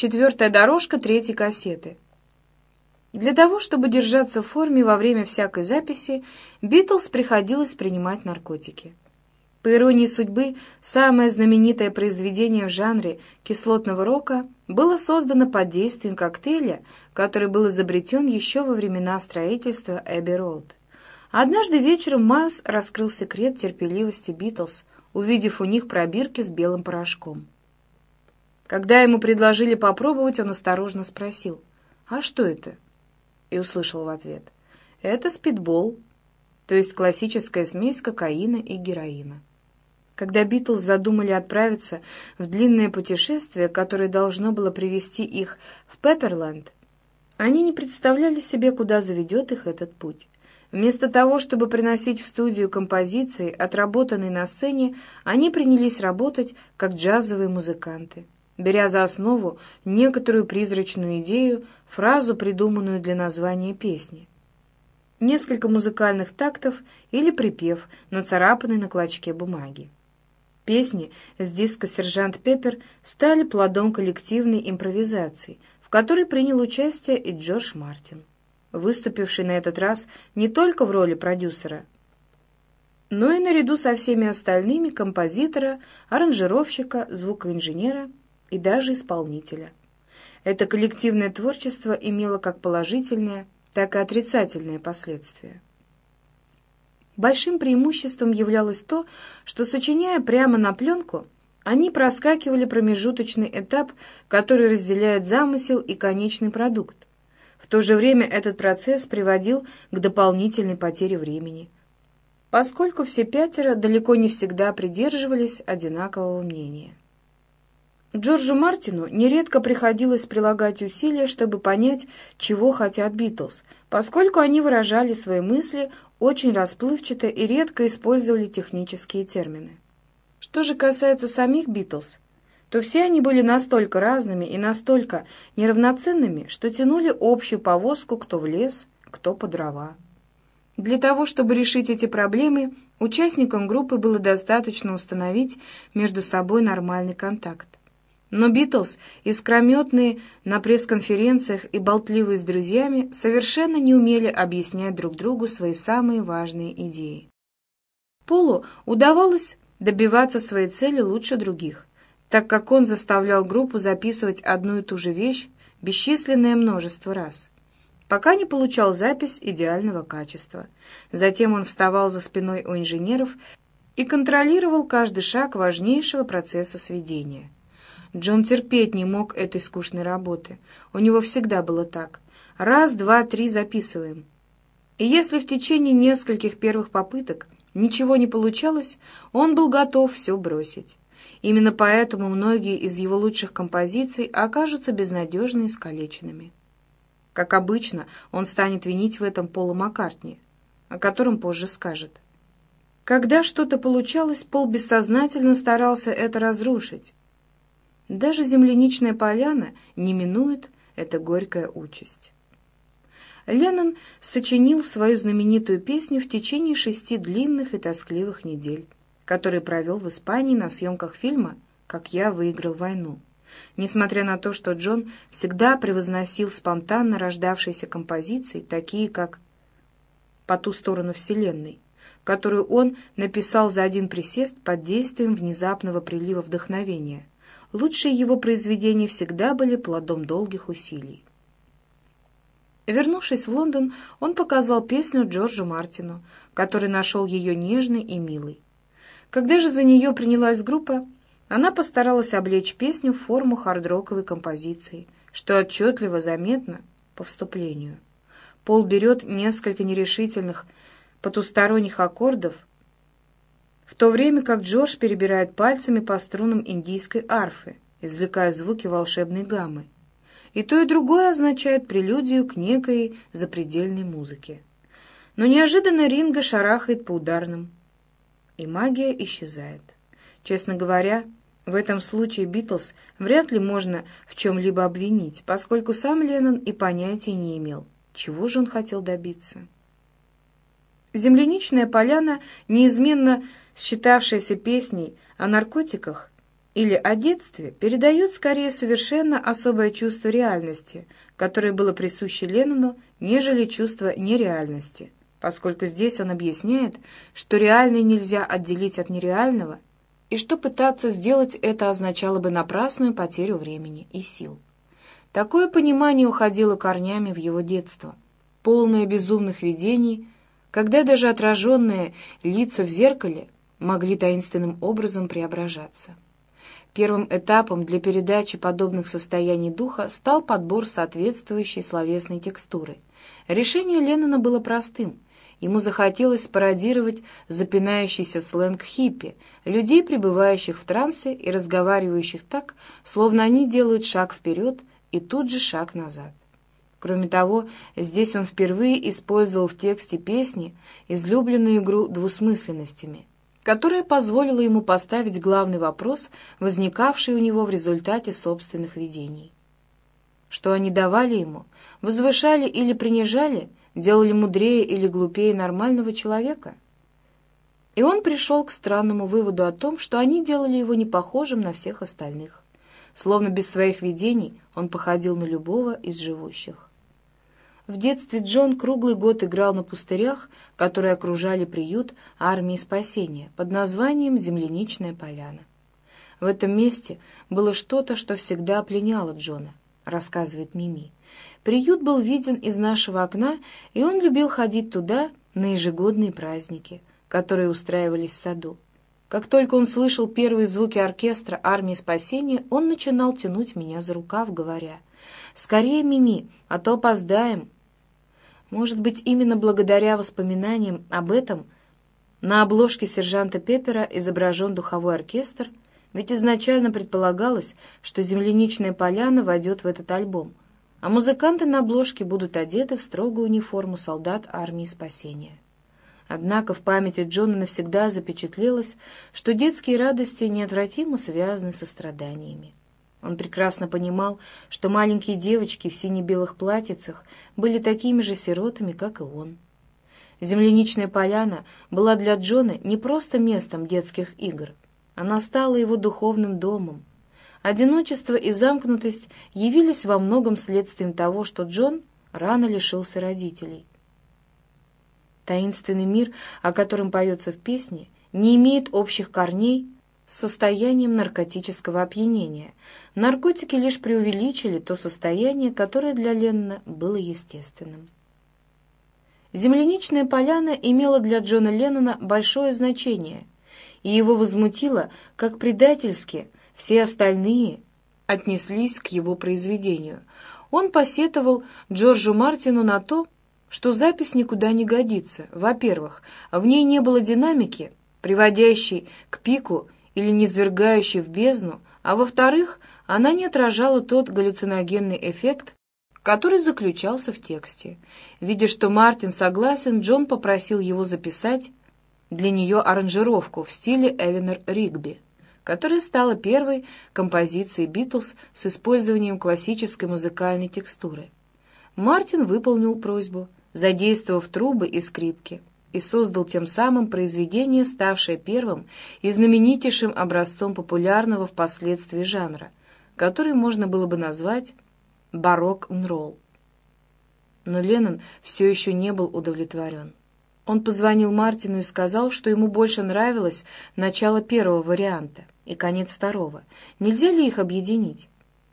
четвертая дорожка третьей кассеты. Для того, чтобы держаться в форме во время всякой записи, Битлз приходилось принимать наркотики. По иронии судьбы, самое знаменитое произведение в жанре кислотного рока было создано под действием коктейля, который был изобретен еще во времена строительства Эбби-Роуд. Однажды вечером Майлз раскрыл секрет терпеливости Битлз, увидев у них пробирки с белым порошком. Когда ему предложили попробовать, он осторожно спросил, «А что это?» И услышал в ответ, «Это спидбол, то есть классическая смесь кокаина и героина». Когда Битлз задумали отправиться в длинное путешествие, которое должно было привести их в Пепперленд, они не представляли себе, куда заведет их этот путь. Вместо того, чтобы приносить в студию композиции, отработанные на сцене, они принялись работать как джазовые музыканты, беря за основу некоторую призрачную идею, фразу, придуманную для названия песни. Несколько музыкальных тактов или припев, нацарапанный на клочке бумаги. Песни с диска «Сержант Пеппер» стали плодом коллективной импровизации, в которой принял участие и Джордж Мартин, выступивший на этот раз не только в роли продюсера, но и наряду со всеми остальными композитора, аранжировщика, звукоинженера и даже исполнителя. Это коллективное творчество имело как положительные, так и отрицательные последствия. Большим преимуществом являлось то, что, сочиняя прямо на пленку, они проскакивали промежуточный этап, который разделяет замысел и конечный продукт. В то же время этот процесс приводил к дополнительной потере времени, поскольку все пятеро далеко не всегда придерживались одинакового мнения. Джорджу Мартину нередко приходилось прилагать усилия, чтобы понять, чего хотят Битлз, поскольку они выражали свои мысли очень расплывчато и редко использовали технические термины. Что же касается самих Битлз, то все они были настолько разными и настолько неравноценными, что тянули общую повозку кто в лес, кто по дрова. Для того, чтобы решить эти проблемы, участникам группы было достаточно установить между собой нормальный контакт. Но Битлз, искрометные на пресс-конференциях и болтливые с друзьями, совершенно не умели объяснять друг другу свои самые важные идеи. Полу удавалось добиваться своей цели лучше других, так как он заставлял группу записывать одну и ту же вещь бесчисленное множество раз, пока не получал запись идеального качества. Затем он вставал за спиной у инженеров и контролировал каждый шаг важнейшего процесса сведения – Джон терпеть не мог этой скучной работы. У него всегда было так. Раз, два, три записываем. И если в течение нескольких первых попыток ничего не получалось, он был готов все бросить. Именно поэтому многие из его лучших композиций окажутся безнадежно искалеченными. Как обычно, он станет винить в этом Пола Маккартни, о котором позже скажет. Когда что-то получалось, Пол бессознательно старался это разрушить, даже земляничная поляна не минует эта горькая участь. Леннон сочинил свою знаменитую песню в течение шести длинных и тоскливых недель, которые провел в Испании на съемках фильма «Как я выиграл войну». Несмотря на то, что Джон всегда превозносил спонтанно рождавшиеся композиции, такие как «По ту сторону Вселенной», которую он написал за один присест под действием внезапного прилива вдохновения, лучшие его произведения всегда были плодом долгих усилий. Вернувшись в Лондон, он показал песню Джорджу Мартину, который нашел ее нежной и милой. Когда же за нее принялась группа, она постаралась облечь песню в форму хардроковой композиции, что отчетливо заметно по вступлению. Пол берет несколько нерешительных потусторонних аккордов, в то время как Джордж перебирает пальцами по струнам индийской арфы, извлекая звуки волшебной гаммы. И то, и другое означает прелюдию к некой запредельной музыке. Но неожиданно Ринга шарахает по ударным, и магия исчезает. Честно говоря, в этом случае Битлз вряд ли можно в чем-либо обвинить, поскольку сам Леннон и понятия не имел, чего же он хотел добиться. Земляничная поляна неизменно считавшаяся песней о наркотиках, или о детстве передает скорее совершенно особое чувство реальности, которое было присуще Леннону, нежели чувство нереальности, поскольку здесь он объясняет, что реальное нельзя отделить от нереального, и что пытаться сделать это означало бы напрасную потерю времени и сил. Такое понимание уходило корнями в его детство, полное безумных видений, когда даже отраженные лица в зеркале могли таинственным образом преображаться. Первым этапом для передачи подобных состояний духа стал подбор соответствующей словесной текстуры. Решение Леннона было простым. Ему захотелось пародировать запинающийся сленг хиппи, людей, пребывающих в трансе и разговаривающих так, словно они делают шаг вперед и тут же шаг назад. Кроме того, здесь он впервые использовал в тексте песни излюбленную игру двусмысленностями, которая позволила ему поставить главный вопрос, возникавший у него в результате собственных видений. Что они давали ему, возвышали или принижали, делали мудрее или глупее нормального человека? И он пришел к странному выводу о том, что они делали его непохожим на всех остальных. Словно без своих видений он походил на любого из живущих. В детстве Джон круглый год играл на пустырях, которые окружали приют армии спасения под названием «Земляничная поляна». В этом месте было что-то, что всегда пленяло Джона, рассказывает Мими. Приют был виден из нашего окна, и он любил ходить туда на ежегодные праздники, которые устраивались в саду. Как только он слышал первые звуки оркестра армии спасения, он начинал тянуть меня за рукав, говоря, «Скорее, Мими, а то опоздаем, может быть, именно благодаря воспоминаниям об этом на обложке сержанта Пеппера изображен духовой оркестр, ведь изначально предполагалось, что «Земляничная поляна» войдет в этот альбом, а музыканты на обложке будут одеты в строгую униформу солдат армии спасения. Однако в памяти Джона навсегда запечатлелось, что детские радости неотвратимо связаны со страданиями. Он прекрасно понимал, что маленькие девочки в сине-белых платьицах были такими же сиротами, как и он. Земляничная поляна была для Джона не просто местом детских игр. Она стала его духовным домом. Одиночество и замкнутость явились во многом следствием того, что Джон рано лишился родителей. Таинственный мир, о котором поется в песне, не имеет общих корней с состоянием наркотического опьянения. Наркотики лишь преувеличили то состояние, которое для Леннона было естественным. Земляничная поляна имела для Джона Леннона большое значение, и его возмутило, как предательски все остальные отнеслись к его произведению. Он посетовал Джорджу Мартину на то, что запись никуда не годится. Во-первых, в ней не было динамики, приводящей к пику или низвергающей в бездну, а во-вторых, она не отражала тот галлюциногенный эффект, который заключался в тексте. Видя, что Мартин согласен, Джон попросил его записать для нее аранжировку в стиле Эленор Ригби, которая стала первой композицией «Битлз» с использованием классической музыкальной текстуры. Мартин выполнил просьбу, задействовав трубы и скрипки и создал тем самым произведение, ставшее первым и знаменитейшим образцом популярного впоследствии жанра, который можно было бы назвать барок-н-ролл. Но Леннон все еще не был удовлетворен. Он позвонил Мартину и сказал, что ему больше нравилось начало первого варианта и конец второго. Нельзя ли их объединить?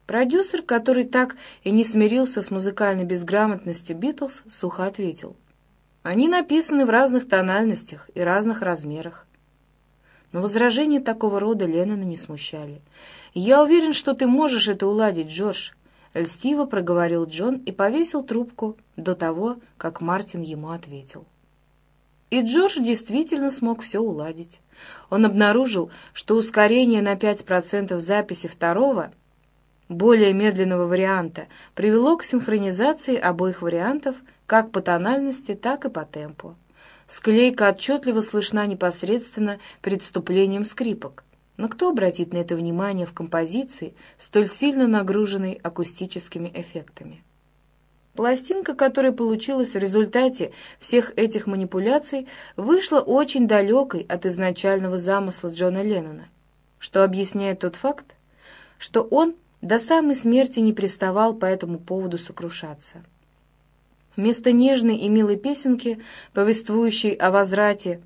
Продюсер, который так и не смирился с музыкальной безграмотностью Битлз, сухо ответил — они написаны в разных тональностях и разных размерах. Но возражения такого рода Леннона не смущали. «Я уверен, что ты можешь это уладить, Джордж», — льстиво проговорил Джон и повесил трубку до того, как Мартин ему ответил. И Джордж действительно смог все уладить. Он обнаружил, что ускорение на 5% записи второго, более медленного варианта, привело к синхронизации обоих вариантов — как по тональности, так и по темпу. Склейка отчетливо слышна непосредственно перед вступлением скрипок. Но кто обратит на это внимание в композиции, столь сильно нагруженной акустическими эффектами? Пластинка, которая получилась в результате всех этих манипуляций, вышла очень далекой от изначального замысла Джона Леннона. что объясняет тот факт, что он до самой смерти не приставал по этому поводу сокрушаться. Вместо нежной и милой песенки, повествующей о возврате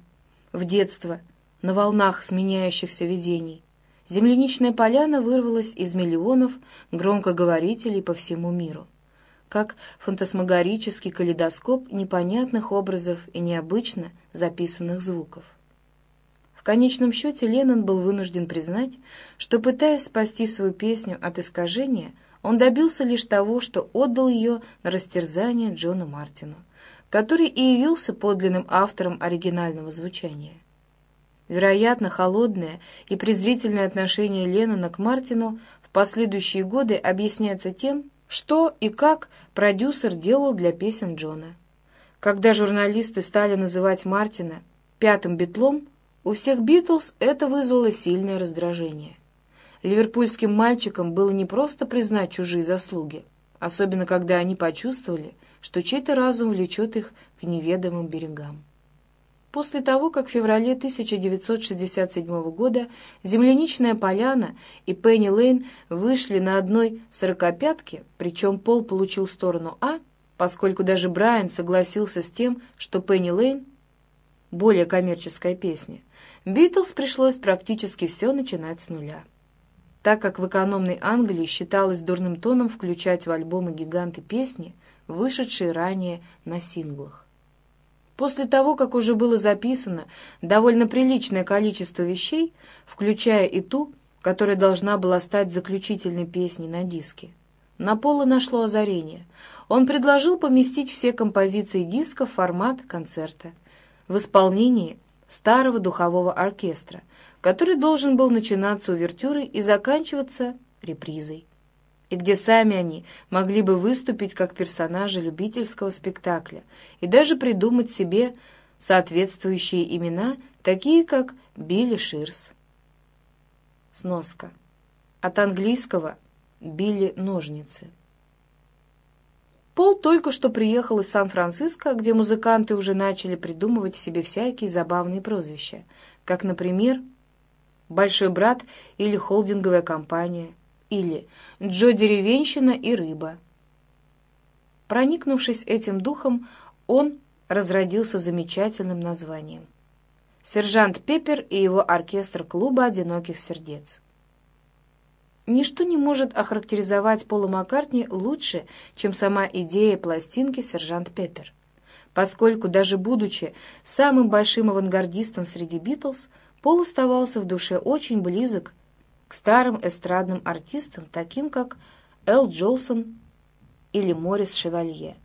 в детство, на волнах сменяющихся видений, земляничная поляна вырвалась из миллионов громкоговорителей по всему миру, как фантасмагорический калейдоскоп непонятных образов и необычно записанных звуков. В конечном счете Леннон был вынужден признать, что, пытаясь спасти свою песню от искажения, он добился лишь того, что отдал ее на растерзание Джону Мартину, который и явился подлинным автором оригинального звучания. Вероятно, холодное и презрительное отношение Леннона к Мартину в последующие годы объясняется тем, что и как продюсер делал для песен Джона. Когда журналисты стали называть Мартина «пятым битлом», у всех Битлз это вызвало сильное раздражение. Ливерпульским мальчикам было не просто признать чужие заслуги, особенно когда они почувствовали, что чей-то разум влечет их к неведомым берегам. После того, как в феврале 1967 года «Земляничная поляна» и «Пенни Лейн» вышли на одной сорокопятке, причем Пол получил сторону А, поскольку даже Брайан согласился с тем, что «Пенни Лейн» — более коммерческая песня, Битлз пришлось практически все начинать с нуля так как в экономной Англии считалось дурным тоном включать в альбомы гиганты песни, вышедшие ранее на синглах. После того, как уже было записано довольно приличное количество вещей, включая и ту, которая должна была стать заключительной песней на диске, на Пола нашло озарение. Он предложил поместить все композиции диска в формат концерта в исполнении старого духового оркестра, который должен был начинаться увертюрой и заканчиваться репризой, и где сами они могли бы выступить как персонажи любительского спектакля и даже придумать себе соответствующие имена, такие как Билли Ширс. Сноска. От английского «Билли ножницы». Пол только что приехал из Сан-Франциско, где музыканты уже начали придумывать себе всякие забавные прозвища, как, например, большой брат или холдинговая компания, или Джо Деревенщина и рыба. Проникнувшись этим духом, он разродился замечательным названием. «Сержант Пеппер и его оркестр клуба одиноких сердец». Ничто не может охарактеризовать Пола Маккартни лучше, чем сама идея пластинки «Сержант Пеппер», поскольку, даже будучи самым большим авангардистом среди «Битлз», Пол оставался в душе очень близок к старым эстрадным артистам, таким как Эл Джолсон или Морис Шевалье.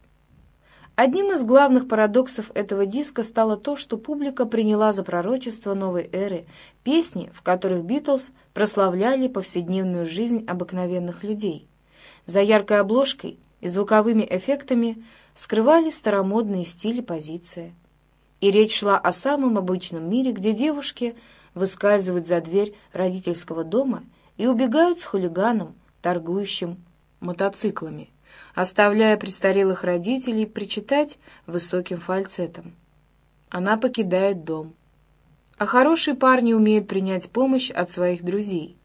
Одним из главных парадоксов этого диска стало то, что публика приняла за пророчество новой эры песни, в которых Битлз прославляли повседневную жизнь обыкновенных людей. За яркой обложкой и звуковыми эффектами скрывали старомодные стили позиции. И речь шла о самом обычном мире, где девушки выскальзывают за дверь родительского дома и убегают с хулиганом, торгующим мотоциклами, оставляя престарелых родителей причитать высоким фальцетом. Она покидает дом. А хорошие парни умеют принять помощь от своих друзей.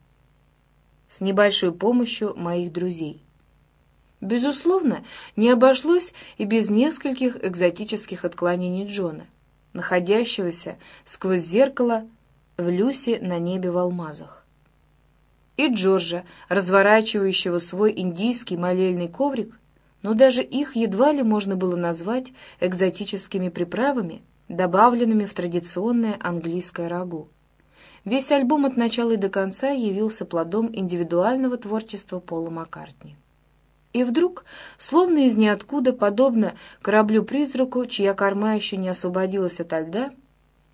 С небольшой помощью моих друзей. Безусловно, не обошлось и без нескольких экзотических отклонений Джона — находящегося сквозь зеркало в люсе на небе в алмазах. И Джорджа, разворачивающего свой индийский молельный коврик, но даже их едва ли можно было назвать экзотическими приправами, добавленными в традиционное английское рагу. Весь альбом от начала и до конца явился плодом индивидуального творчества Пола Маккартни. И вдруг, словно из ниоткуда, подобно кораблю-призраку, чья корма еще не освободилась ото льда,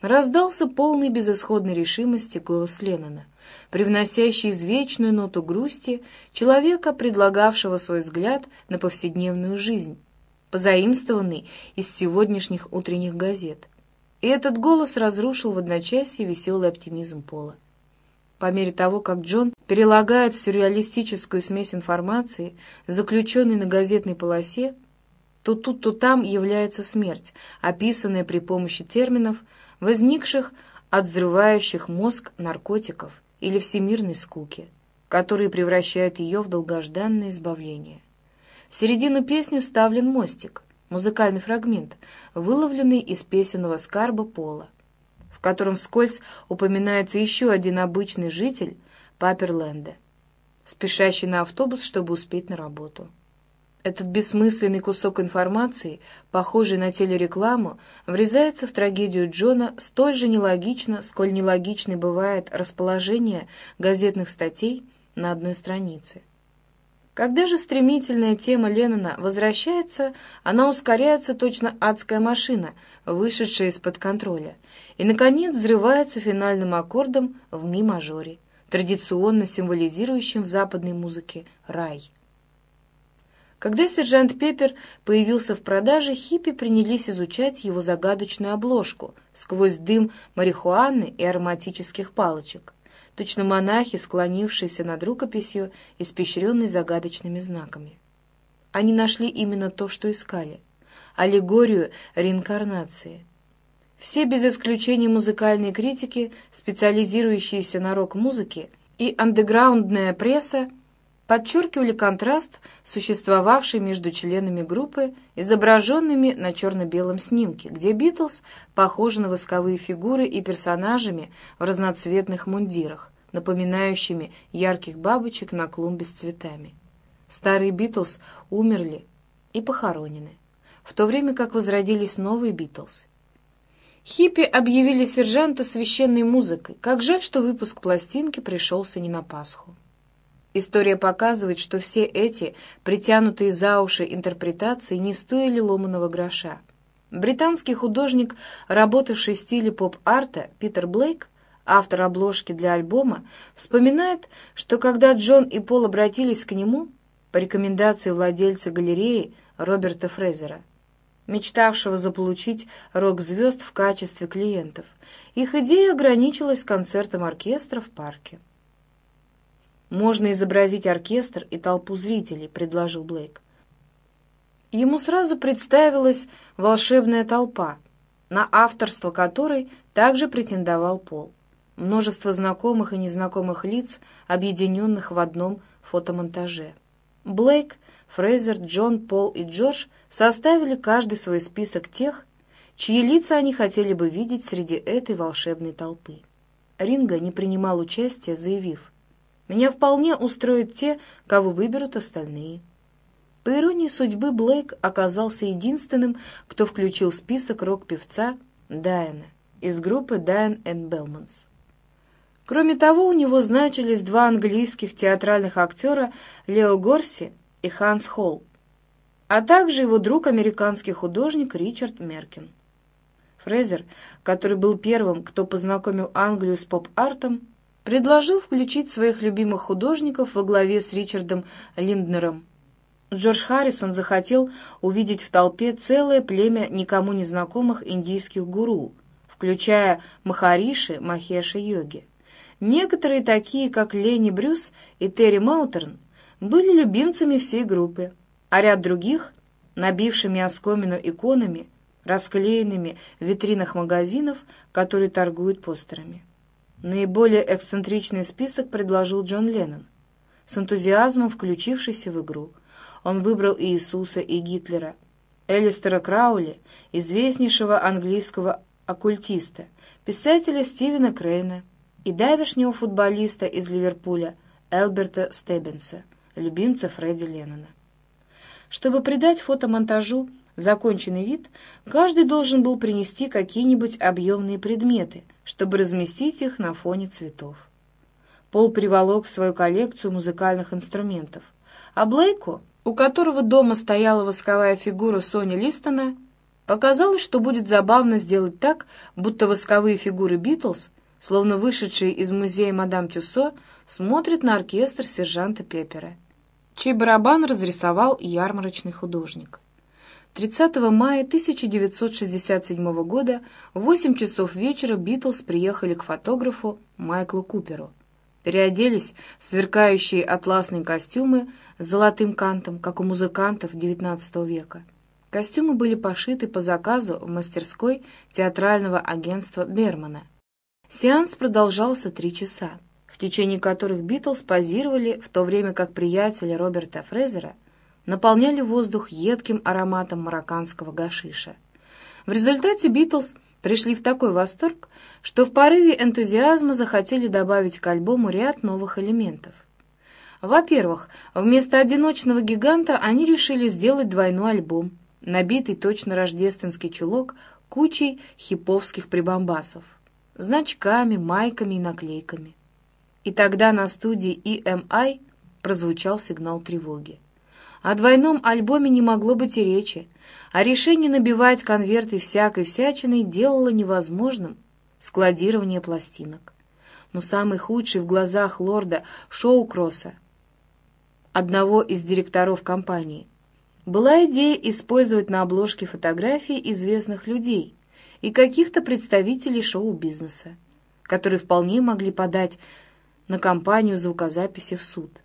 раздался полный безысходной решимости голос Леннона, привносящий извечную ноту грусти человека, предлагавшего свой взгляд на повседневную жизнь, позаимствованный из сегодняшних утренних газет. И этот голос разрушил в одночасье веселый оптимизм Пола. По мере того, как Джон перелагает сюрреалистическую смесь информации, заключенной на газетной полосе, то тут, то там является смерть, описанная при помощи терминов, возникших от взрывающих мозг наркотиков или всемирной скуки, которые превращают ее в долгожданное избавление. В середину песни вставлен мостик, музыкальный фрагмент, выловленный из песенного скарба Пола, в котором вскользь упоминается еще один обычный житель Паперленда, спешащий на автобус, чтобы успеть на работу. Этот бессмысленный кусок информации, похожий на телерекламу, врезается в трагедию Джона столь же нелогично, сколь нелогичной бывает расположение газетных статей на одной странице. Когда же стремительная тема Леннона возвращается, она ускоряется точно адская машина, вышедшая из-под контроля, и, наконец, взрывается финальным аккордом в ми-мажоре, традиционно символизирующим в западной музыке рай. Когда сержант Пеппер появился в продаже, хиппи принялись изучать его загадочную обложку сквозь дым марихуаны и ароматических палочек точно монахи, склонившиеся над рукописью, испещренной загадочными знаками. Они нашли именно то, что искали — аллегорию реинкарнации. Все без исключения музыкальные критики, специализирующиеся на рок-музыке, и андеграундная пресса подчеркивали контраст, существовавший между членами группы, изображенными на черно-белом снимке, где Битлз похожи на восковые фигуры и персонажами в разноцветных мундирах, напоминающими ярких бабочек на клумбе с цветами. Старые Битлз умерли и похоронены, в то время как возродились новые Битлз. Хиппи объявили сержанта священной музыкой. Как жаль, что выпуск пластинки пришелся не на Пасху. История показывает, что все эти притянутые за уши интерпретации не стоили ломаного гроша. Британский художник, работавший в стиле поп-арта, Питер Блейк, автор обложки для альбома, вспоминает, что когда Джон и Пол обратились к нему, по рекомендации владельца галереи Роберта Фрезера, мечтавшего заполучить рок-звезд в качестве клиентов, их идея ограничилась концертом оркестра в парке. «Можно изобразить оркестр и толпу зрителей», — предложил Блейк. Ему сразу представилась волшебная толпа, на авторство которой также претендовал Пол. Множество знакомых и незнакомых лиц, объединенных в одном фотомонтаже. Блейк, Фрейзер, Джон, Пол и Джордж составили каждый свой список тех, чьи лица они хотели бы видеть среди этой волшебной толпы. Ринга не принимал участия, заявив — меня вполне устроят те, кого выберут остальные. По иронии судьбы, Блейк оказался единственным, кто включил список рок-певца Дайана из группы Дайан and Белманс. Кроме того, у него значились два английских театральных актера Лео Горси и Ханс Холл, а также его друг, американский художник Ричард Меркин. Фрезер, который был первым, кто познакомил Англию с поп-артом, предложил включить своих любимых художников во главе с Ричардом Линднером. Джордж Харрисон захотел увидеть в толпе целое племя никому не знакомых индийских гуру, включая Махариши, Махеши, йоги. Некоторые, такие как Лени Брюс и Терри Маутерн, были любимцами всей группы, а ряд других, набившими оскомину иконами, расклеенными в витринах магазинов, которые торгуют постерами. Наиболее эксцентричный список предложил Джон Леннон, с энтузиазмом включившийся в игру. Он выбрал Иисуса и Гитлера, Элистера Краули, известнейшего английского оккультиста, писателя Стивена Крейна и давешнего футболиста из Ливерпуля Элберта Стеббинса, любимца Фредди Леннона. Чтобы придать фотомонтажу законченный вид, каждый должен был принести какие-нибудь объемные предметы – чтобы разместить их на фоне цветов. Пол приволок свою коллекцию музыкальных инструментов, а Блейку, у которого дома стояла восковая фигура Сони Листона, показалось, что будет забавно сделать так, будто восковые фигуры Битлз, словно вышедшие из музея мадам Тюссо, смотрят на оркестр сержанта Пеппера, чей барабан разрисовал ярмарочный художник. 30 мая 1967 года в 8 часов вечера Битлз приехали к фотографу Майклу Куперу. Переоделись в сверкающие атласные костюмы с золотым кантом, как у музыкантов XIX века. Костюмы были пошиты по заказу в мастерской театрального агентства Бермана. Сеанс продолжался три часа. в течение которых Битлз позировали, в то время как приятели Роберта Фрезера наполняли воздух едким ароматом марокканского гашиша. В результате Битлз пришли в такой восторг, что в порыве энтузиазма захотели добавить к альбому ряд новых элементов. Во-первых, вместо одиночного гиганта они решили сделать двойной альбом, набитый точно рождественский чулок кучей хиповских прибамбасов, значками, майками и наклейками. И тогда на студии EMI прозвучал сигнал тревоги. О двойном альбоме не могло быть и речи, а решение набивать конверты всякой всячиной делало невозможным складирование пластинок. Но самый худший в глазах лорда Шоукросса, одного из директоров компании, была идея использовать на обложке фотографии известных людей и каких-то представителей шоу-бизнеса, которые вполне могли подать на компанию звукозаписи в суд.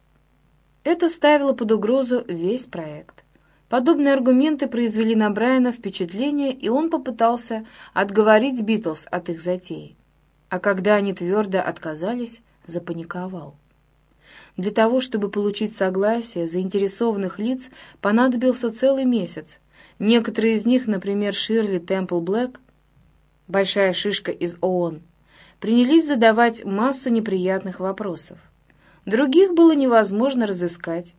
Это ставило под угрозу весь проект. Подобные аргументы произвели на Брайана впечатление, и он попытался отговорить Битлз от их затеи. А когда они твердо отказались, запаниковал. Для того, чтобы получить согласие заинтересованных лиц, понадобился целый месяц. Некоторые из них, например, Ширли Темпл Блэк, большая шишка из ООН, принялись задавать массу неприятных вопросов. Других было невозможно разыскать.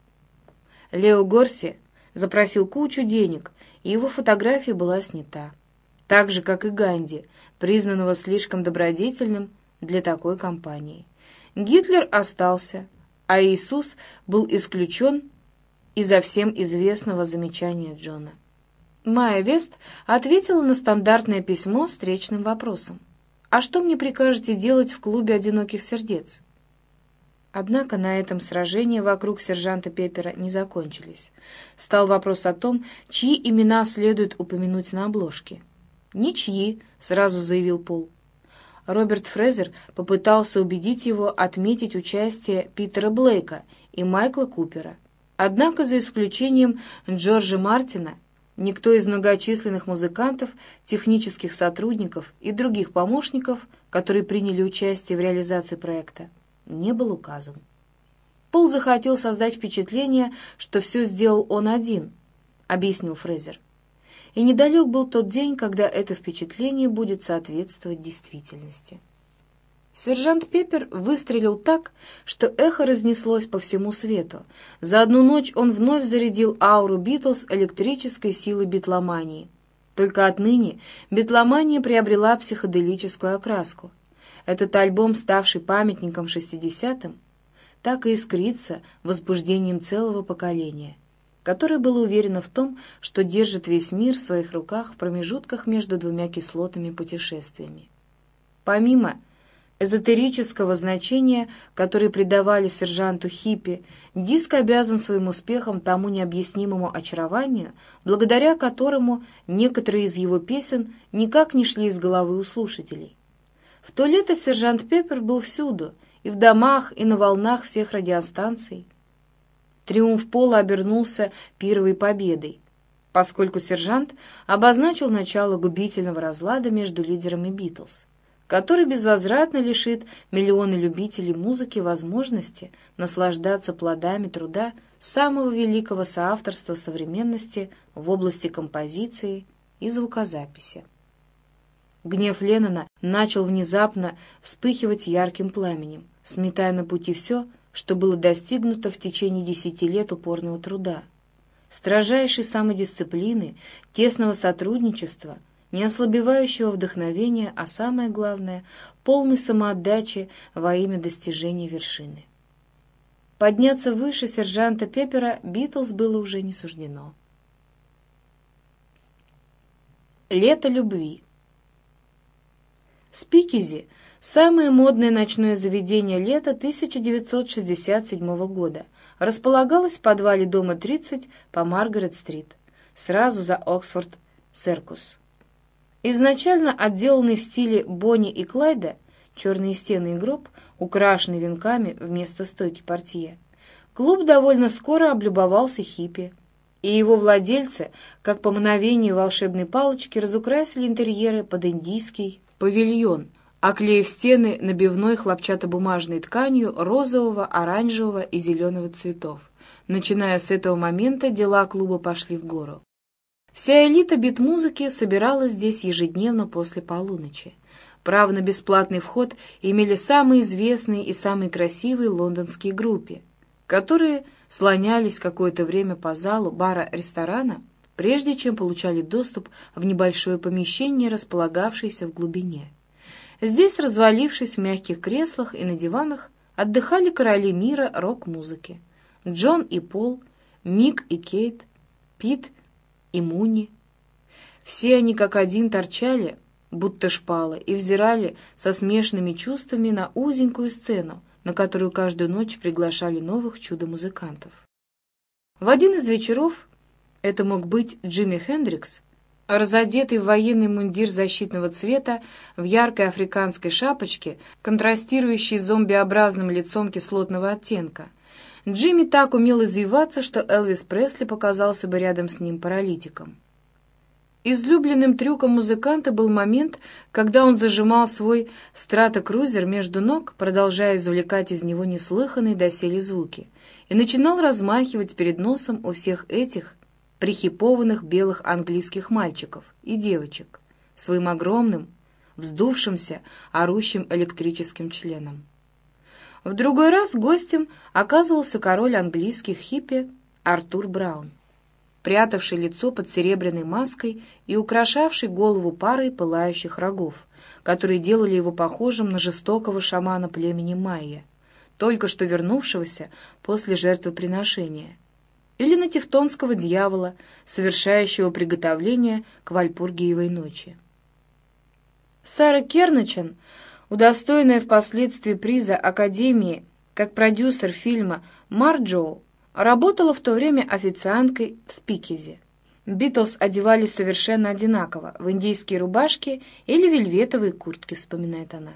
Лео Горси запросил кучу денег, и его фотография была снята. Так же, как и Ганди, признанного слишком добродетельным для такой компании. Гитлер остался, а Иисус был исключен из-за всем известного замечания Джона. Майя Вест ответила на стандартное письмо встречным вопросом. «А что мне прикажете делать в клубе одиноких сердец?» Однако на этом сражения вокруг сержанта Пеппера не закончились. Стал вопрос о том, чьи имена следует упомянуть на обложке. «Ничьи», — сразу заявил Пол. Роберт Фрезер попытался убедить его отметить участие Питера Блейка и Майкла Купера. Однако, за исключением Джорджа Мартина, никто из многочисленных музыкантов, технических сотрудников и других помощников, которые приняли участие в реализации проекта, не был указан. Пол захотел создать впечатление, что все сделал он один, объяснил Фрезер. И недалек был тот день, когда это впечатление будет соответствовать действительности. Сержант Пеппер выстрелил так, что эхо разнеслось по всему свету. За одну ночь он вновь зарядил ауру Битлз электрической силой битломании. Только отныне битломания приобрела психоделическую окраску — этот альбом, ставший памятником шестидесятым, так и искрится возбуждением целого поколения, которое было уверено в том, что держит весь мир в своих руках в промежутках между двумя кислотными путешествиями. Помимо эзотерического значения, которое придавали сержанту Хиппи, диск обязан своим успехом тому необъяснимому очарованию, благодаря которому некоторые из его песен никак не шли из головы у слушателей. В то лето сержант Пеппер был всюду, и в домах, и на волнах всех радиостанций. Триумф Пола обернулся первой победой, поскольку сержант обозначил начало губительного разлада между лидерами Битлз, который безвозвратно лишит миллионы любителей музыки возможности наслаждаться плодами труда самого великого соавторства современности в области композиции и звукозаписи. Гнев Леннона начал внезапно вспыхивать ярким пламенем, сметая на пути все, что было достигнуто в течение десяти лет упорного труда. Строжайшей самодисциплины, тесного сотрудничества, неослабевающего вдохновения, а самое главное — полной самоотдачи во имя достижения вершины. Подняться выше сержанта Пеппера Битлз было уже не суждено. Лето любви Спикизи – самое модное ночное заведение лета 1967 года. Располагалось в подвале дома 30 по Маргарет-стрит, сразу за Оксфорд-Серкус. Изначально отделанный в стиле Бонни и Клайда, черные стены и гроб, украшенный венками вместо стойки портье, клуб довольно скоро облюбовался хиппи, и его владельцы, как по мановению волшебной палочки, разукрасили интерьеры под индийский павильон, оклеив стены набивной хлопчатобумажной тканью розового, оранжевого и зеленого цветов. Начиная с этого момента дела клуба пошли в гору. Вся элита бит-музыки собиралась здесь ежедневно после полуночи. Право на бесплатный вход имели самые известные и самые красивые лондонские группы, которые слонялись какое-то время по залу бара-ресторана, прежде чем получали доступ в небольшое помещение, располагавшееся в глубине. Здесь, развалившись в мягких креслах и на диванах, отдыхали короли мира рок-музыки. Джон и Пол, Мик и Кейт, Пит и Муни. Все они как один торчали, будто шпалы, и взирали со смешанными чувствами на узенькую сцену, на которую каждую ночь приглашали новых чудо-музыкантов. В один из вечеров, это мог быть Джимми Хендрикс, разодетый в военный мундир защитного цвета, в яркой африканской шапочке, контрастирующей зомбиобразным лицом кислотного оттенка — Джимми так умел извиваться, что Элвис Пресли показался бы рядом с ним паралитиком. Излюбленным трюком музыканта был момент, когда он зажимал свой стратокрузер между ног, продолжая извлекать из него неслыханные доселе звуки, и начинал размахивать перед носом у всех этих прихипованных белых английских мальчиков и девочек своим огромным, вздувшимся, орущим электрическим членом. В другой раз гостем оказывался король английских хиппи Артур Браун, прятавший лицо под серебряной маской и украшавший голову парой пылающих рогов, которые делали его похожим на жестокого шамана племени Майя, только что вернувшегося после жертвоприношения, или на тевтонского дьявола, совершающего приготовление к Вальпургиевой ночи. Сара Керначан — удостоенная впоследствии приза Академии как продюсер фильма «Марджоу», работала в то время официанткой в Спикезе. Битлз одевались совершенно одинаково, в индийские рубашки или вельветовые куртки, вспоминает она.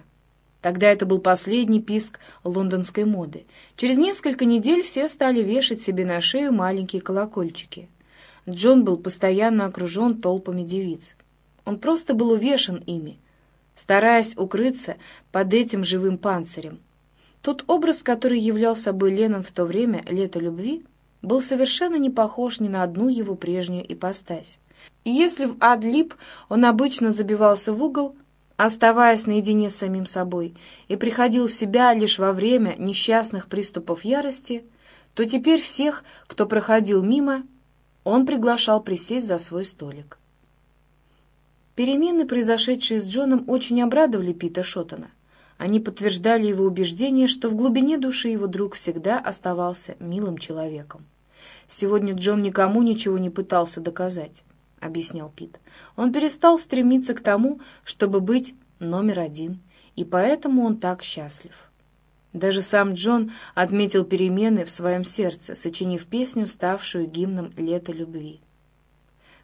Тогда это был последний писк лондонской моды. Через несколько недель все стали вешать себе на шею маленькие колокольчики. Джон был постоянно окружен толпами девиц. Он просто был увешан ими, стараясь укрыться под этим живым панцирем. Тот образ, который являл собой Леннон в то время, лето любви, был совершенно не похож ни на одну его прежнюю ипостась. И если в Адлиб он обычно забивался в угол, оставаясь наедине с самим собой, и приходил в себя лишь во время несчастных приступов ярости, то теперь всех, кто проходил мимо, он приглашал присесть за свой столик. Перемены, произошедшие с Джоном, очень обрадовали Пита Шоттона. Они подтверждали его убеждение, что в глубине души его друг всегда оставался милым человеком. «Сегодня Джон никому ничего не пытался доказать», — объяснял Пит. «Он перестал стремиться к тому, чтобы быть номер один, и поэтому он так счастлив». Даже сам Джон отметил перемены в своем сердце, сочинив песню, ставшую гимном лета любви.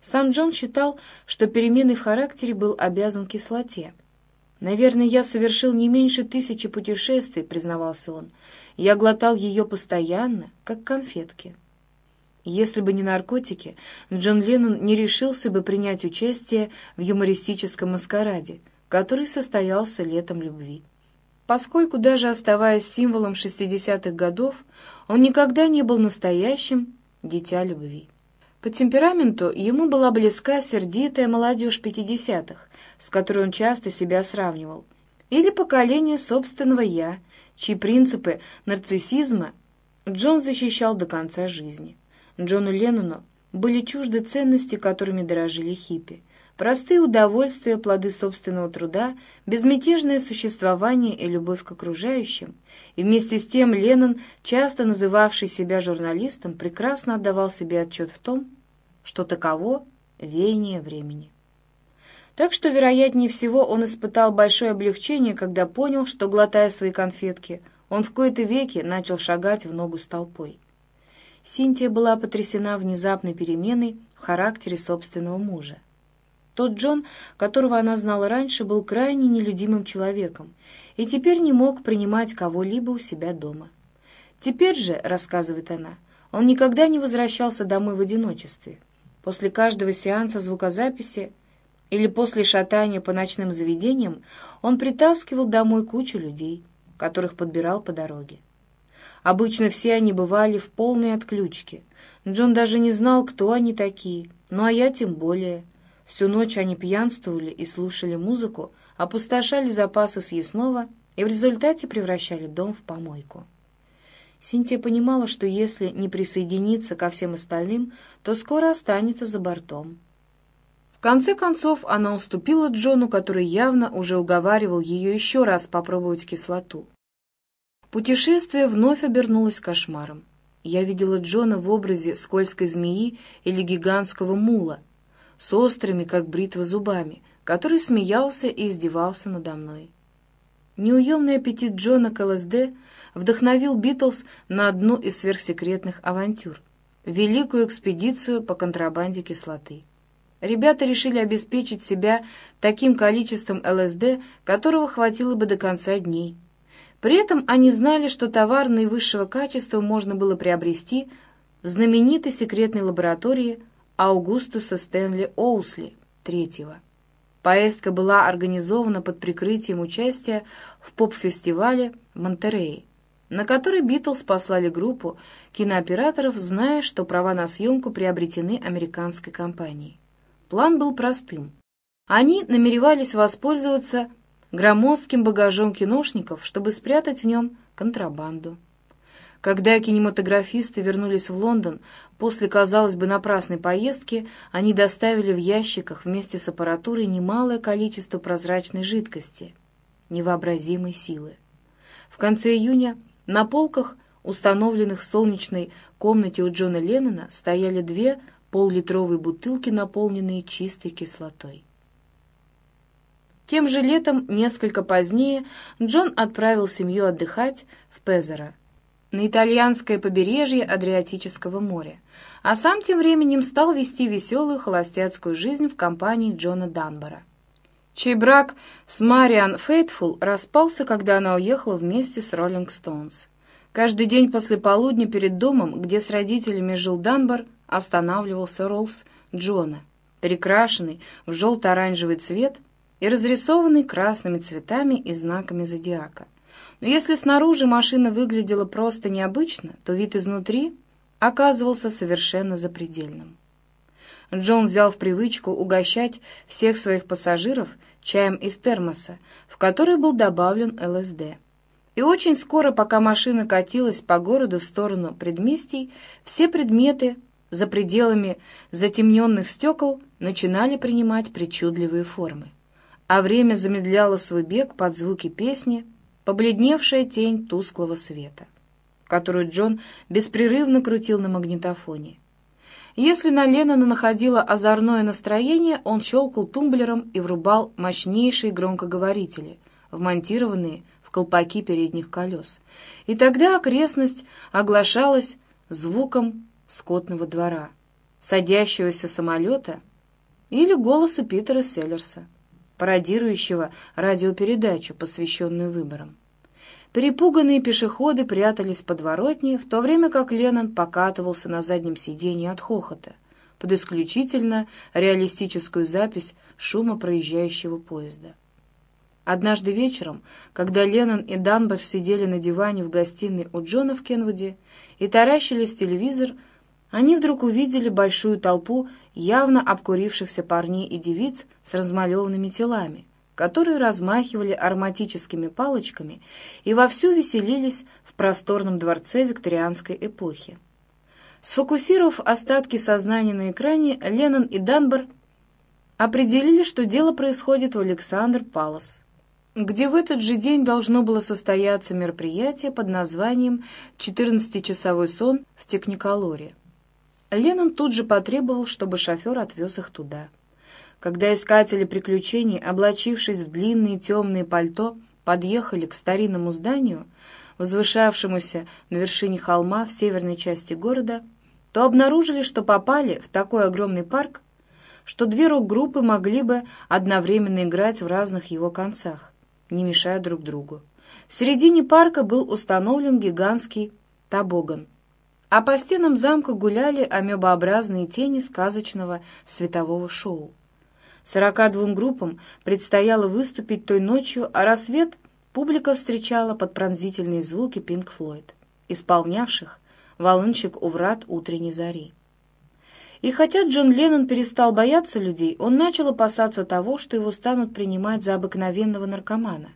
Сам Джон считал, что переменой в характере был обязан кислоте. «Наверное, я совершил не меньше тысячи путешествий», — признавался он. «Я глотал ее постоянно, как конфетки». Если бы не наркотики, Джон Леннон не решился бы принять участие в юмористическом маскараде, который состоялся летом любви. Поскольку даже оставаясь символом 60-х годов, он никогда не был настоящим дитя любви. По темпераменту ему была близка сердитая молодежь пятидесятых, с которой он часто себя сравнивал, или поколение собственного «я», чьи принципы нарциссизма Джон защищал до конца жизни. Джону Леннону были чужды ценности, которыми дорожили хиппи. Простые удовольствия, плоды собственного труда, безмятежное существование и любовь к окружающим. И вместе с тем Леннон, часто называвший себя журналистом, прекрасно отдавал себе отчет в том, что таково веяние времени. Так что, вероятнее всего, он испытал большое облегчение, когда понял, что, глотая свои конфетки, он в кои-то веки начал шагать в ногу с толпой. Синтия была потрясена внезапной переменой в характере собственного мужа. Тот Джон, которого она знала раньше, был крайне нелюдимым человеком и теперь не мог принимать кого-либо у себя дома. Теперь же, рассказывает она, он никогда не возвращался домой в одиночестве. После каждого сеанса звукозаписи или после шатания по ночным заведениям он притаскивал домой кучу людей, которых подбирал по дороге. Обычно все они бывали в полной отключке. Джон даже не знал, кто они такие, ну а я тем более. Всю ночь они пьянствовали и слушали музыку, опустошали запасы съестного и в результате превращали дом в помойку. Синтия понимала, что если не присоединиться ко всем остальным, то скоро останется за бортом. В конце концов, она уступила Джону, который явно уже уговаривал ее еще раз попробовать кислоту. Путешествие вновь обернулось кошмаром. Я видела Джона в образе скользкой змеи или гигантского мула, с острыми, как бритва, зубами, который смеялся и издевался надо мной. Неуемный аппетит Джона к ЛСД вдохновил Битлз на одну из сверхсекретных авантюр — великую экспедицию по контрабанде кислоты. Ребята решили обеспечить себя таким количеством ЛСД, которого хватило бы до конца дней. При этом они знали, что товар наивысшего качества можно было приобрести в знаменитой секретной лаборатории Аугустуса Стэнли Оусли III. Поездка была организована под прикрытием участия в поп-фестивале в на который Битлз послали группу кинооператоров, зная, что права на съемку приобретены американской компанией. План был простым. Они намеревались воспользоваться громоздким багажом киношников, чтобы спрятать в нем контрабанду. Когда кинематографисты вернулись в Лондон после, казалось бы, напрасной поездки, они доставили в ящиках вместе с аппаратурой немалое количество прозрачной жидкости невообразимой силы. В конце июня на полках, установленных в солнечной комнате у Джона Леннона, стояли две поллитровые бутылки, наполненные чистой кислотой. Тем же летом, несколько позднее, Джон отправил семью отдыхать в Пезеро, на итальянское побережье Адриатического моря, а сам тем временем стал вести веселую холостяцкую жизнь в компании Джона Данбора, чей брак с Мариан Фейтфул распался, когда она уехала вместе с Роллинг Стоунс. Каждый день после полудня перед домом, где с родителями жил Данбор, останавливался Роллс Джона, перекрашенный в желто-оранжевый цвет и разрисованный красными цветами и знаками зодиака. Но если снаружи машина выглядела просто необычно, то вид изнутри оказывался совершенно запредельным. Джон взял в привычку угощать всех своих пассажиров чаем из термоса, в который был добавлен ЛСД. И очень скоро, пока машина катилась по городу в сторону предместий, все предметы за пределами затемненных стекол начинали принимать причудливые формы. А время замедляло свой бег под звуки песни побледневшая тень тусклого света, которую Джон беспрерывно крутил на магнитофоне. Если на Леннона находило озорное настроение, он щелкал тумблером и врубал мощнейшие громкоговорители, вмонтированные в колпаки передних колес. И тогда окрестность оглашалась звуком скотного двора, садящегося самолета или голоса Питера Селлерса пародирующего радиопередачу, посвященную выборам. Перепуганные пешеходы прятались в подворотне, в то время как Леннон покатывался на заднем сиденье от хохота под исключительно реалистическую запись шума проезжающего поезда. Однажды вечером, когда Леннон и Данбар сидели на диване в гостиной у Джона в Кенвуде и таращились телевизор, они вдруг увидели большую толпу явно обкурившихся парней и девиц с размалеванными телами, которые размахивали ароматическими палочками и вовсю веселились в просторном дворце викторианской эпохи. Сфокусировав остатки сознания на экране, Леннон и Данбар определили, что дело происходит в Александр Палас, где в этот же день должно было состояться мероприятие под названием «14-часовой сон в Техниколоре». Леннон тут же потребовал, чтобы шофер отвез их туда. Когда искатели приключений, облачившись в длинные темные пальто, подъехали к старинному зданию, возвышавшемуся на вершине холма в северной части города, то обнаружили, что попали в такой огромный парк, что две рок-группы могли бы одновременно играть в разных его концах, не мешая друг другу. В середине парка был установлен гигантский табоган, а по стенам замка гуляли амебообразные тени сказочного светового шоу. Сорока двум группам предстояло выступить той ночью, а рассвет публика встречала под пронзительные звуки Пинк Флойд, исполнявших «Волынчик у врат утренней зари». И хотя Джон Леннон перестал бояться людей, он начал опасаться того, что его станут принимать за обыкновенного наркомана.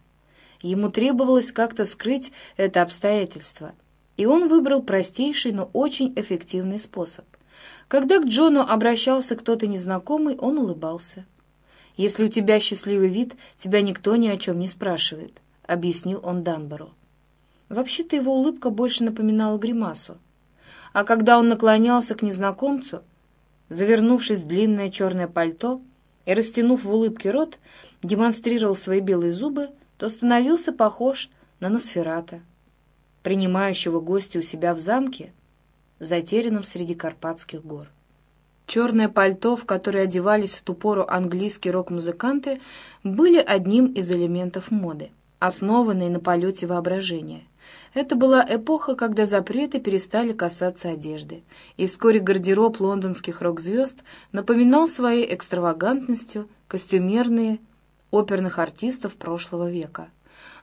Ему требовалось как-то скрыть это обстоятельство, и он выбрал простейший, но очень эффективный способ. Когда к Джону обращался кто-то незнакомый, он улыбался. «Если у тебя счастливый вид, тебя никто ни о чем не спрашивает», — объяснил он Данбору. Вообще-то его улыбка больше напоминала гримасу. А когда он наклонялся к незнакомцу, завернувшись в длинное черное пальто и растянув в улыбке рот, демонстрировал свои белые зубы, то становился похож на Носферата, принимающего гостя у себя в замке, затерянном среди Карпатских гор. Черное пальто, в которое одевались в ту пору английские рок-музыканты, были одним из элементов моды, основанной на полете воображения — это была эпоха, когда запреты перестали касаться одежды, и вскоре гардероб лондонских рок-звезд напоминал своей экстравагантностью костюмерные оперных артистов прошлого века.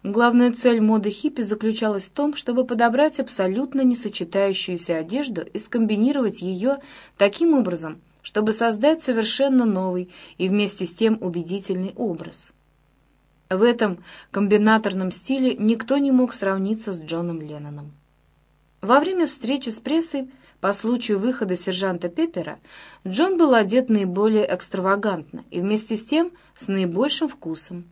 Главная цель моды хиппи заключалась в том, чтобы подобрать абсолютно несочетающуюся одежду и скомбинировать ее таким образом, чтобы создать совершенно новый и вместе с тем убедительный образ. В этом комбинаторном стиле никто не мог сравниться с Джоном Ленноном. Во время встречи с прессой по случаю выхода сержанта Пеппера Джон был одет наиболее экстравагантно и вместе с тем с наибольшим вкусом,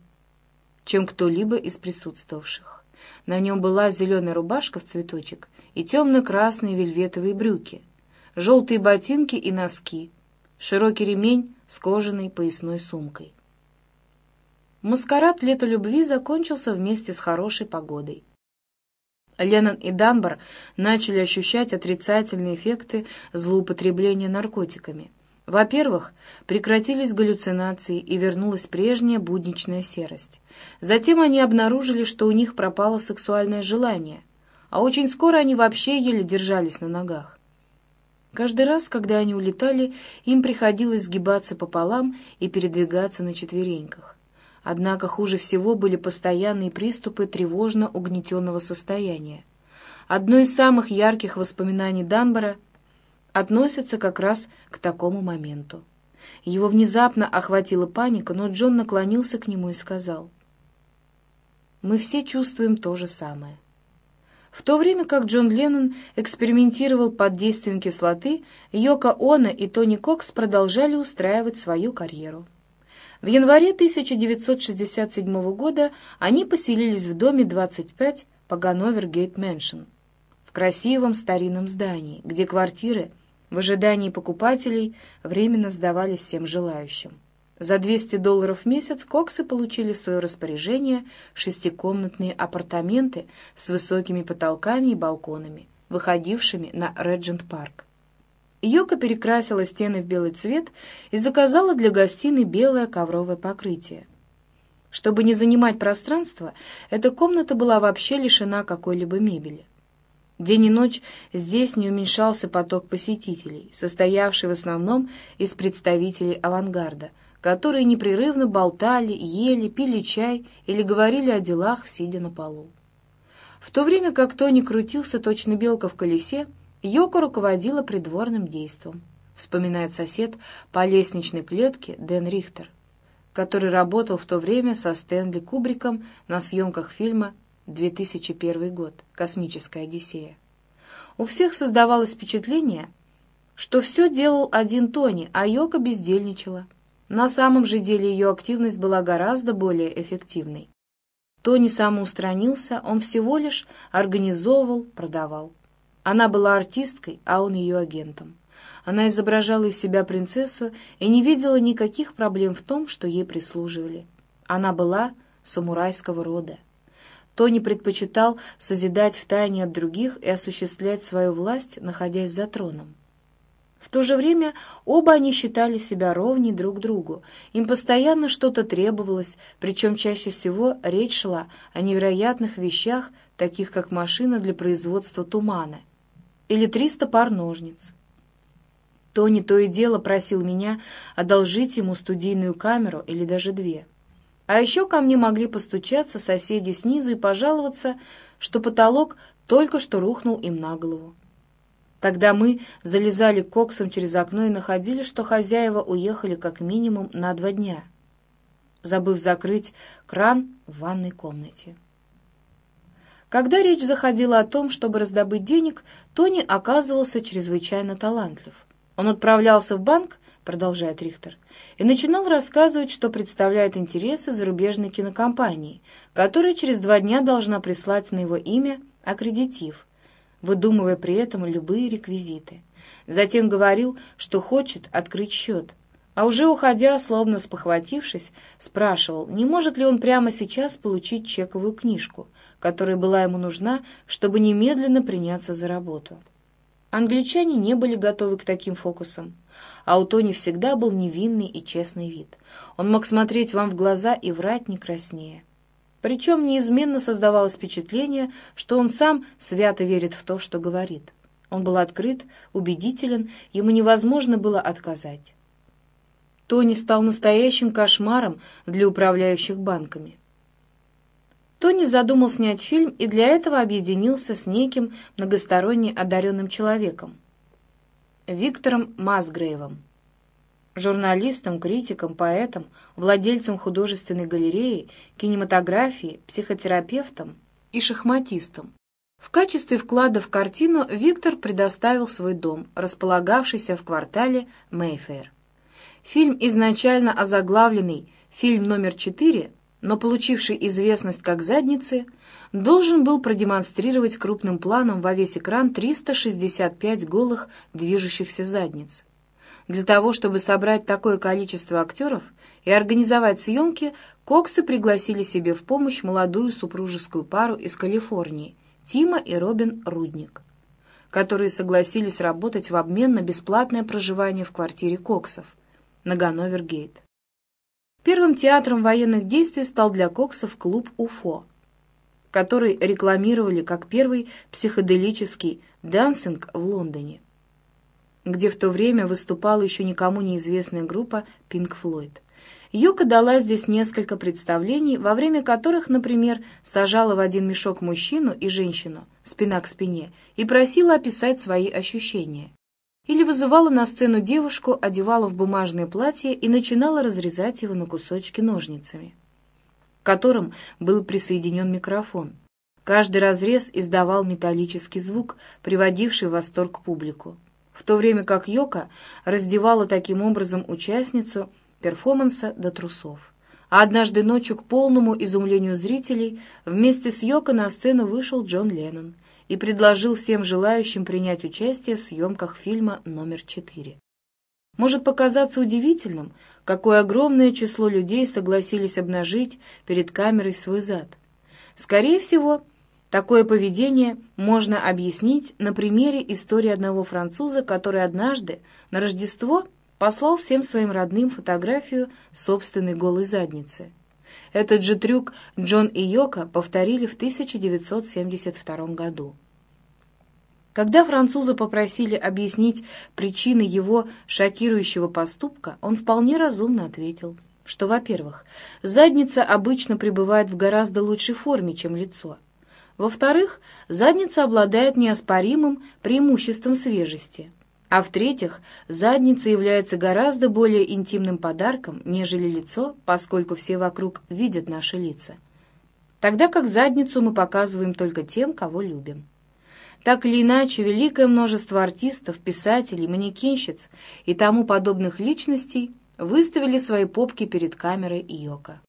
чем кто-либо из присутствовавших. На нем была зеленая рубашка в цветочек и темно-красные вельветовые брюки, желтые ботинки и носки, широкий ремень с кожаной поясной сумкой. Маскарад «Лето любви» закончился вместе с хорошей погодой. Леннон и Данбар начали ощущать отрицательные эффекты злоупотребления наркотиками. Во-первых, прекратились галлюцинации и вернулась прежняя будничная серость. Затем они обнаружили, что у них пропало сексуальное желание, а очень скоро они вообще еле держались на ногах. Каждый раз, когда они улетали, им приходилось сгибаться пополам и передвигаться на четвереньках. Однако хуже всего были постоянные приступы тревожно угнетенного состояния. Одно из самых ярких воспоминаний Данбора относится как раз к такому моменту. Его внезапно охватила паника, но Джон наклонился к нему и сказал, «Мы все чувствуем то же самое». В то время как Джон Леннон экспериментировал под действием кислоты, Йоко Оно и Тони Кокс продолжали устраивать свою карьеру. В январе 1967 года они поселились в доме 25 по Ганновер-Гейт Мэншн, в красивом старинном здании, где квартиры в ожидании покупателей временно сдавались всем желающим. За 200 долларов в месяц Коксы получили в свое распоряжение шестикомнатные апартаменты с высокими потолками и балконами, выходившими на Реджент-парк. Йока перекрасила стены в белый цвет и заказала для гостиной белое ковровое покрытие. Чтобы не занимать пространство, эта комната была вообще лишена какой-либо мебели. День и ночь здесь не уменьшался поток посетителей, состоявший в основном из представителей авангарда, которые непрерывно болтали, ели, пили чай или говорили о делах, сидя на полу. В то время как Тони крутился точно белка в колесе, Йоко руководила придворным действом, вспоминает сосед по лестничной клетке Дэн Рихтер, который работал в то время со Стэнли Кубриком на съемках фильма 2001 год «Космическая Одиссея». У всех создавалось впечатление, что все делал один Тони, а Йока бездельничала. На самом же деле ее активность была гораздо более эффективной. Тони самоустранился, он всего лишь организовывал, продавал. Она была артисткой, а он ее агентом. Она изображала из себя принцессу и не видела никаких проблем в том, что ей прислуживали. Она была самурайского рода. Тони предпочитал созидать в тайне от других и осуществлять свою власть, находясь за троном. В то же время оба они считали себя ровней друг другу. Им постоянно что-то требовалось, причем чаще всего речь шла о невероятных вещах, таких как машина для производства тумана — или 300 пар ножниц. Тони то и дело просил меня одолжить ему студийную камеру или даже две. А еще ко мне могли постучаться соседи снизу и пожаловаться, что потолок только что рухнул им на голову. Тогда мы залезали коксом через окно и находили, что хозяева уехали как минимум на два дня, забыв закрыть кран в ванной комнате. Когда речь заходила о том, чтобы раздобыть денег, Тони оказывался чрезвычайно талантлив. Он отправлялся в банк, продолжает Рихтер, и начинал рассказывать, что представляет интересы зарубежной кинокомпании, которая через два дня должна прислать на его имя аккредитив, выдумывая при этом любые реквизиты. Затем говорил, что хочет открыть счет, а уже уходя, словно спохватившись, спрашивал, не может ли он прямо сейчас получить чековую книжку, которая была ему нужна, чтобы немедленно приняться за работу. Англичане не были готовы к таким фокусам, а у Тони всегда был невинный и честный вид. Он мог смотреть вам в глаза и врать не краснее. Причем неизменно создавалось впечатление, что он сам свято верит в то, что говорит. Он был открыт, убедителен, ему невозможно было отказать. Тони стал настоящим кошмаром для управляющих банками. Тони задумал снять фильм и для этого объединился с неким многосторонне одаренным человеком, Виктором Масгрейвом, журналистом, критиком, поэтом, владельцем художественной галереи, кинематографии, психотерапевтом и шахматистом. В качестве вклада в картину Виктор предоставил свой дом, располагавшийся в квартале Мейфейр. Фильм, изначально озаглавленный «Фильм номер 4», но получивший известность как «Задницы», должен был продемонстрировать крупным планом во весь экран 365 голых движущихся задниц. Для того, чтобы собрать такое количество актеров и организовать съемки, Коксы пригласили себе в помощь молодую супружескую пару из Калифорнии, Тима и Робин Рудник, которые согласились работать в обмен на бесплатное проживание в квартире Коксов на Ганновер-Гейт. Первым театром военных действий стал для Коксов клуб «UFO», который рекламировали как первый психоделический дансинг в Лондоне где в то время выступала еще никому неизвестная группа Pink Floyd. Йока дала здесь несколько представлений, во время которых, например, сажала в один мешок мужчину и женщину, спина к спине, и просила описать свои ощущения. Или вызывала на сцену девушку, одевала в бумажное платье и начинала разрезать его на кусочки ножницами, к которым был присоединен микрофон. Каждый разрез издавал металлический звук, приводивший в восторг публику в то время как Йока раздевала таким образом участницу перформанса до трусов. А однажды ночью к полному изумлению зрителей вместе с Йоко на сцену вышел Джон Леннон и предложил всем желающим принять участие в съемках фильма номер 4. Может показаться удивительным, какое огромное число людей согласились обнажить перед камерой свой зад. Скорее всего, Такое поведение можно объяснить на примере истории одного француза, который однажды на Рождество послал всем своим родным фотографию собственной голой задницы. Этот же трюк Джон и Йока повторили в 1972 году. Когда француза попросили объяснить причины его шокирующего поступка, он вполне разумно ответил, что, во-первых, задница обычно пребывает в гораздо лучшей форме, чем лицо, во-вторых, задница обладает неоспоримым преимуществом свежести. А в-третьих, задница является гораздо более интимным подарком, нежели лицо, поскольку все вокруг видят наши лица. Тогда как задницу мы показываем только тем, кого любим. Так или иначе, великое множество артистов, писателей, манекенщиц и тому подобных личностей выставили свои попки перед камерой Йока.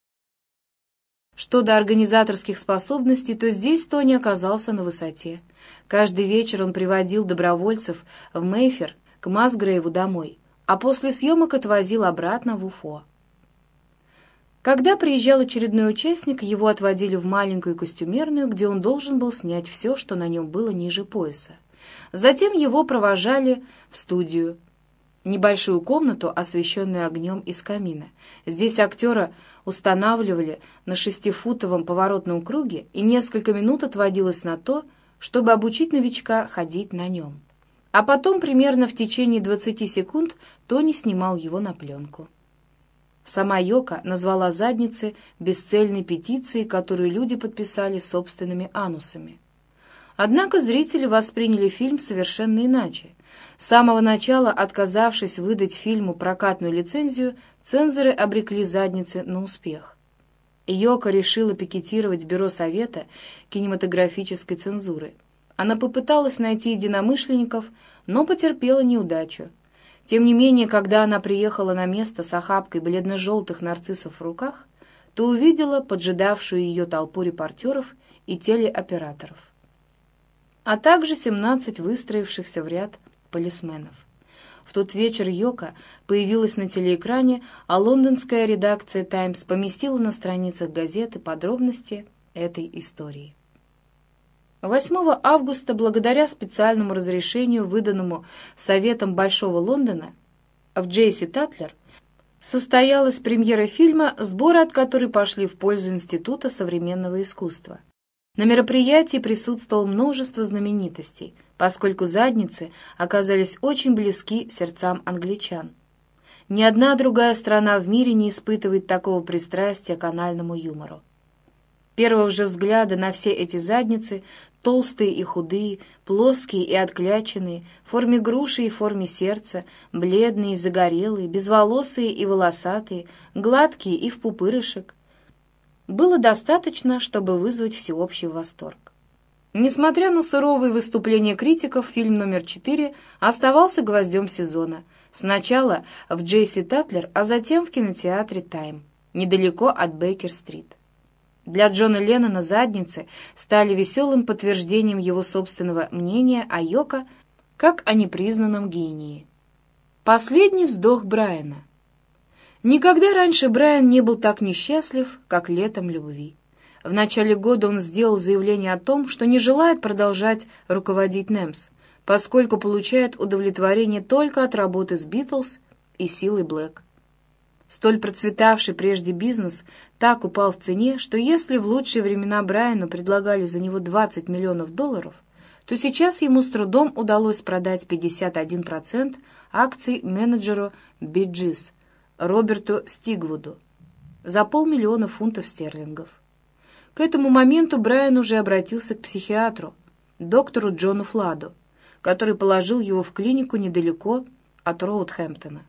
Что до организаторских способностей, то здесь Тони оказался на высоте. Каждый вечер он приводил добровольцев в Мейфер к Масгрейву домой, а после съемок отвозил обратно в Уфо. Когда приезжал очередной участник, его отводили в маленькую костюмерную, где он должен был снять все, что на нем было ниже пояса. Затем его провожали в студию, небольшую комнату, освещенную огнем из камина. Здесь актера устанавливали на шестифутовом поворотном круге, и несколько минут отводилось на то, чтобы обучить новичка ходить на нем. а потом примерно в течение 20 секунд Тони снимал его на пленку. Сама Йока назвала задницы бесцельной петицией, которую люди подписали собственными анусами. Однако зрители восприняли фильм совершенно иначе. С самого начала, отказавшись выдать фильму прокатную лицензию, цензоры обрекли задницы на успех. Йока решила пикетировать Бюро Совета кинематографической цензуры. Она попыталась найти единомышленников, но потерпела неудачу. Тем не менее, когда она приехала на место с охапкой бледно-желтых нарциссов в руках, то увидела поджидавшую ее толпу репортеров и телеоператоров, а также 17 выстроившихся в ряд полисменов. В тот вечер Йока появилась на телеэкране, а лондонская редакция «Таймс» поместила на страницах газеты подробности этой истории. 8 августа, благодаря специальному разрешению, выданному Советом Большого Лондона, в Джейси Татлер состоялась премьера фильма, сборы от которой пошли в пользу Института современного искусства. На мероприятии присутствовало множество знаменитостей, поскольку задницы оказались очень близки сердцам англичан. Ни одна другая страна в мире не испытывает такого пристрастия к анальному юмору. Первого же взгляда на все эти задницы толстые и худые, плоские и откляченные, в форме груши и форме сердца, бледные и загорелые, безволосые и волосатые, гладкие и в пупырышек. Было достаточно, чтобы вызвать всеобщий восторг. Несмотря на суровые выступления критиков, фильм номер четыре оставался гвоздем сезона. Сначала в Джейси Татлер, а затем в кинотеатре «Тайм», недалеко от Бейкер-стрит. Для Джона Леннона задницы стали веселым подтверждением его собственного мнения о Йоко как о непризнанном гении. Последний вздох Брайана. Никогда раньше Брайан не был так несчастлив, как летом любви. В начале года он сделал заявление о том, что не желает продолжать руководить Немс, поскольку получает удовлетворение только от работы с Битлз и силой Блэк. Столь процветавший прежде бизнес так упал в цене, что если в лучшие времена Брайану предлагали за него 20 миллионов долларов, то сейчас ему с трудом удалось продать 51% акций менеджеру Биджис Роберту Стигвуду за полмиллиона фунтов стерлингов. К этому моменту Брайан уже обратился к психиатру, доктору Джону Фладу, который положил его в клинику недалеко от Роудхэмптона.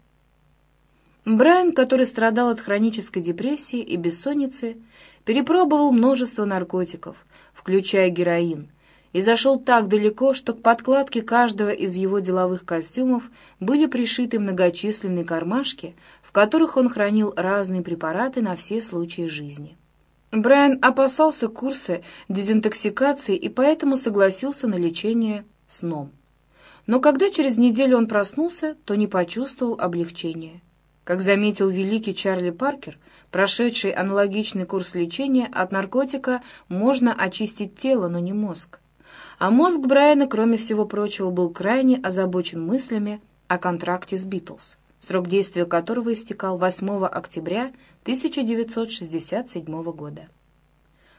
Брайан, который страдал от хронической депрессии и бессонницы, перепробовал множество наркотиков, включая героин, и зашел так далеко, что к подкладке каждого из его деловых костюмов были пришиты многочисленные кармашки, которых он хранил разные препараты на все случаи жизни. Брайан опасался курса дезинтоксикации и поэтому согласился на лечение сном. Но когда через неделю он проснулся, то не почувствовал облегчения. Как заметил великий Чарли Паркер, прошедший аналогичный курс лечения от наркотика можно очистить тело, но не мозг. А мозг Брайана, кроме всего прочего, был крайне озабочен мыслями о контракте с «Битлз», срок действия которого истекал 8 октября 1967 года.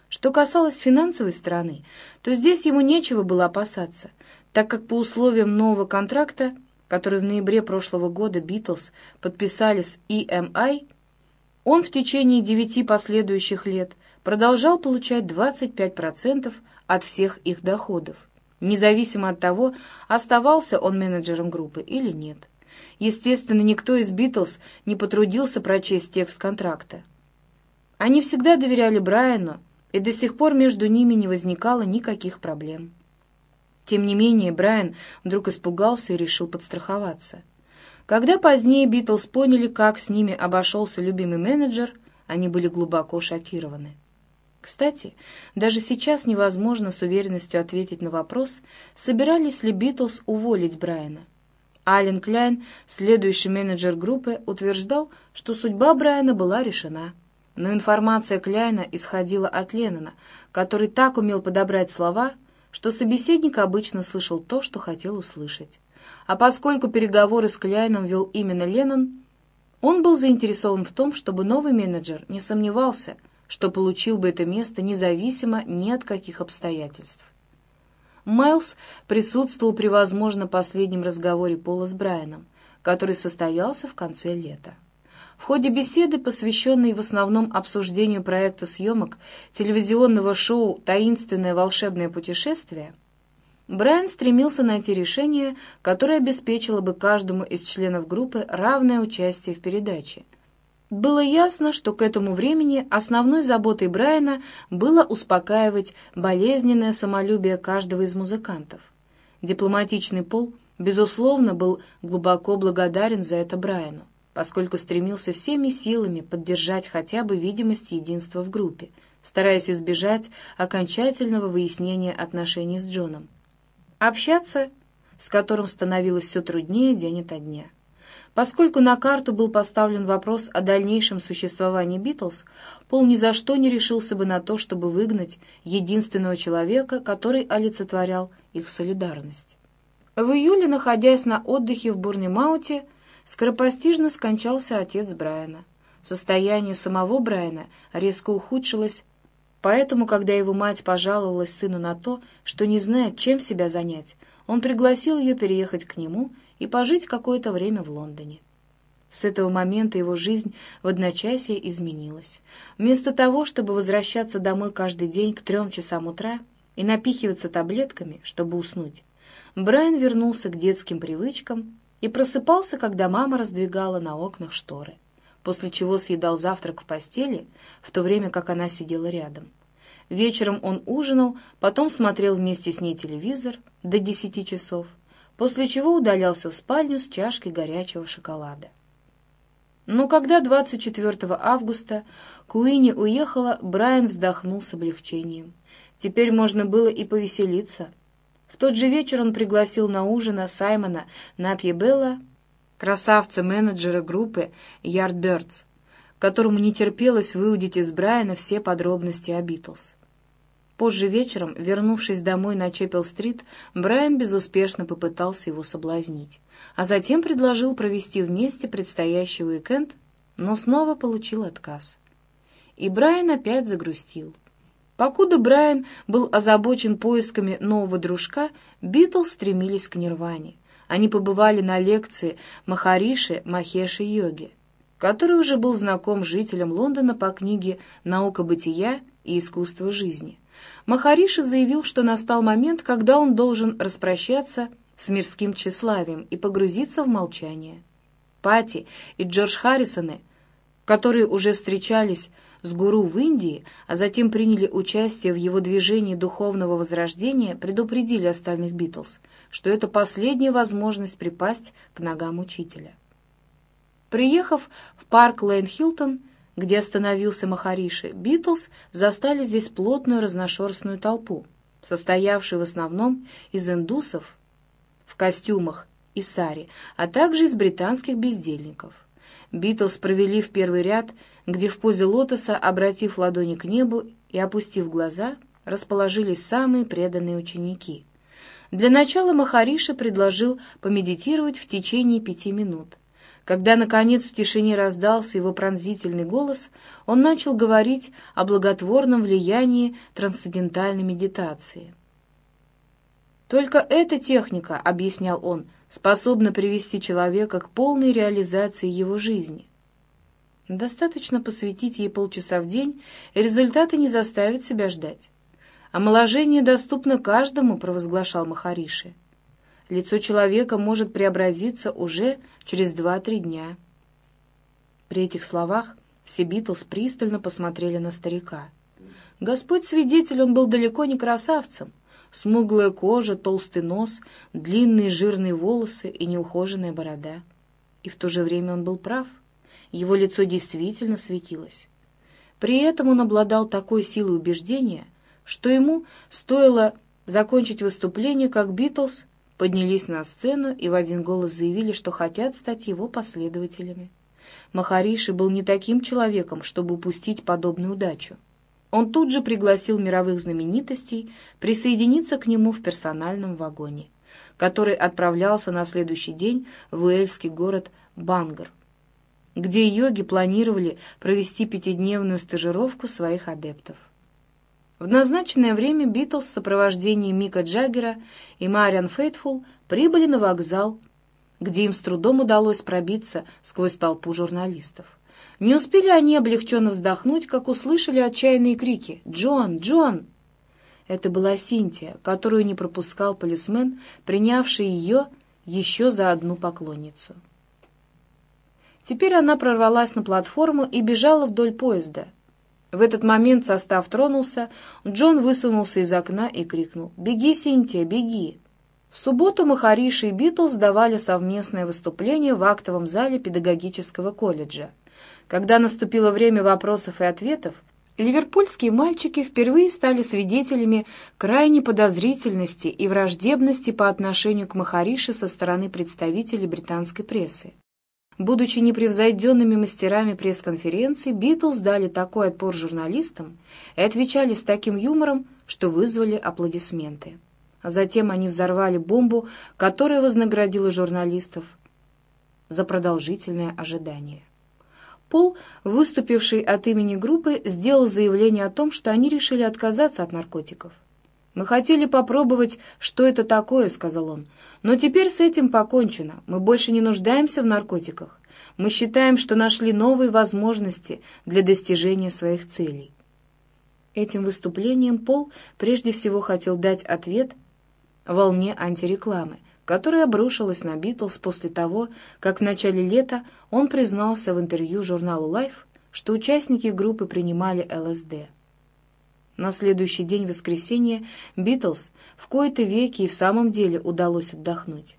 Что касалось финансовой стороны, то здесь ему нечего было опасаться, так как по условиям нового контракта который в ноябре прошлого года Битлз подписали с EMI, он в течение девяти последующих лет продолжал получать 25% от всех их доходов, независимо от того, оставался он менеджером группы или нет. Естественно, никто из Битлз не потрудился прочесть текст контракта. Они всегда доверяли Брайану, и до сих пор между ними не возникало никаких проблем. Тем не менее, Брайан вдруг испугался и решил подстраховаться. Когда позднее Битлз поняли, как с ними обошелся любимый менеджер, они были глубоко шокированы. Кстати, даже сейчас невозможно с уверенностью ответить на вопрос, собирались ли Битлз уволить Брайана. Ален Кляйн, следующий менеджер группы, утверждал, что судьба Брайана была решена. Но информация Кляйна исходила от Леннона, который так умел подобрать слова — что собеседник обычно слышал то, что хотел услышать. А поскольку переговоры с Кляйном вел именно Леннон, он был заинтересован в том, чтобы новый менеджер не сомневался, что получил бы это место независимо ни от каких обстоятельств. Майлз присутствовал при, возможно, последнем разговоре Пола с Брайаном, который состоялся в конце лета. В ходе беседы, посвященной в основном обсуждению проекта съемок телевизионного шоу «Таинственное волшебное путешествие», Брайан стремился найти решение, которое обеспечило бы каждому из членов группы равное участие в передаче. Было ясно, что к этому времени основной заботой Брайана было успокаивать болезненное самолюбие каждого из музыкантов. Дипломатичный Пол, безусловно, был глубоко благодарен за это Брайану, поскольку стремился всеми силами поддержать хотя бы видимость единства в группе, стараясь избежать окончательного выяснения отношений с Джоном общаться с которым становилось все труднее день ото дня. Поскольку на карту был поставлен вопрос о дальнейшем существовании Битлз, Пол ни за что не решился бы на то, чтобы выгнать единственного человека, который олицетворял их солидарность. В июле, находясь на отдыхе в Бурнемауте, скоропостижно скончался отец Брайана. Состояние самого Брайана резко ухудшилось Поэтому, когда его мать пожаловалась сыну на то, что не знает, чем себя занять, он пригласил ее переехать к нему и пожить какое-то время в Лондоне. С этого момента его жизнь в одночасье изменилась. Вместо того, чтобы возвращаться домой каждый день к трем часам утра и напихиваться таблетками, чтобы уснуть, Брайан вернулся к детским привычкам и просыпался, когда мама раздвигала на окнах шторы, после чего съедал завтрак в постели, в то время как она сидела рядом. Вечером он ужинал, потом смотрел вместе с ней телевизор до десяти часов, после чего удалялся в спальню с чашкой горячего шоколада. Но когда 24 августа Куини уехала, Брайан вздохнул с облегчением. Теперь можно было и повеселиться. В тот же вечер он пригласил на ужин Саймона Напьебелла, красавца-менеджера группы Yardbirds, которому не терпелось выудить из Брайана все подробности о Битлз. Позже вечером, вернувшись домой на Чеппел-стрит, Брайан безуспешно попытался его соблазнить, а затем предложил провести вместе предстоящий уикенд, но снова получил отказ. И Брайан опять загрустил. Покуда Брайан был озабочен поисками нового дружка, Битлз стремились к нирване. Они побывали на лекции Махариши Махеши Йоги, который уже был знаком жителям Лондона по книге «Наука бытия и искусство жизни». Махариши заявил, что настал момент, когда он должен распрощаться с мирским тщеславием и погрузиться в молчание. Пати и Джордж Харрисоны, которые уже встречались с гуру в Индии, а затем приняли участие в его движении духовного возрождения, предупредили остальных Битлз, что это последняя возможность припасть к ногам учителя. Приехав в парк Лейн-Хилтон, где остановился Махариши, Битлз застали здесь плотную разношерстную толпу, состоявшую в основном из индусов в костюмах и сари, а также из британских бездельников. Битлз провели в первый ряд, где в позе лотоса, обратив ладони к небу и опустив глаза, расположились самые преданные ученики. Для начала Махариши предложил помедитировать в течение пяти минут — когда, наконец, в тишине раздался его пронзительный голос, он начал говорить о благотворном влиянии трансцендентальной медитации. «Только эта техника, — объяснял он, — способна привести человека к полной реализации его жизни. Достаточно посвятить ей полчаса в день, и результаты не заставят себя ждать. Омоложение доступно каждому, — провозглашал Махариши лицо человека может преобразиться уже через два-три дня. При этих словах все Битлз пристально посмотрели на старика. Господь свидетель, он был далеко не красавцем. Смуглая кожа, толстый нос, длинные жирные волосы и неухоженная борода. И в то же время он был прав. Его лицо действительно светилось. При этом он обладал такой силой убеждения, что ему стоило закончить выступление, как Битлз поднялись на сцену и в один голос заявили, что хотят стать его последователями. Махариши был не таким человеком, чтобы упустить подобную удачу. Он тут же пригласил мировых знаменитостей присоединиться к нему в персональном вагоне, который отправлялся на следующий день в уэльский город Бангар, где йоги планировали провести пятидневную стажировку своих адептов. В назначенное время Битлз в сопровождении Мика Джаггера и Мариан Фейтфул прибыли на вокзал, где им с трудом удалось пробиться сквозь толпу журналистов. Не успели они облегченно вздохнуть, как услышали отчаянные крики «Джон! Джон!». Это была Синтия, которую не пропускал полисмен, принявший ее еще за одну поклонницу. Теперь она прорвалась на платформу и бежала вдоль поезда — в этот момент состав тронулся, Джон высунулся из окна и крикнул «Беги, Синтия, беги!». В субботу Махариши и Битлз давали совместное выступление в актовом зале педагогического колледжа. Когда наступило время вопросов и ответов, ливерпульские мальчики впервые стали свидетелями крайней подозрительности и враждебности по отношению к Махариши со стороны представителей британской прессы. Будучи непревзойденными мастерами пресс-конференций, Битлз дали такой отпор журналистам и отвечали с таким юмором, что вызвали аплодисменты. А затем они взорвали бомбу, которая вознаградила журналистов за продолжительное ожидание. Пол, выступивший от имени группы, сделал заявление о том, что они решили отказаться от наркотиков. «Мы хотели попробовать, что это такое», — сказал он. «Но теперь с этим покончено. Мы больше не нуждаемся в наркотиках. Мы считаем, что нашли новые возможности для достижения своих целей». Этим выступлением Пол прежде всего хотел дать ответ волне антирекламы, которая обрушилась на Битлз после того, как в начале лета он признался в интервью журналу Life, что участники группы принимали ЛСД. На следующий день воскресенья Битлз в кои-то веки и в самом деле удалось отдохнуть.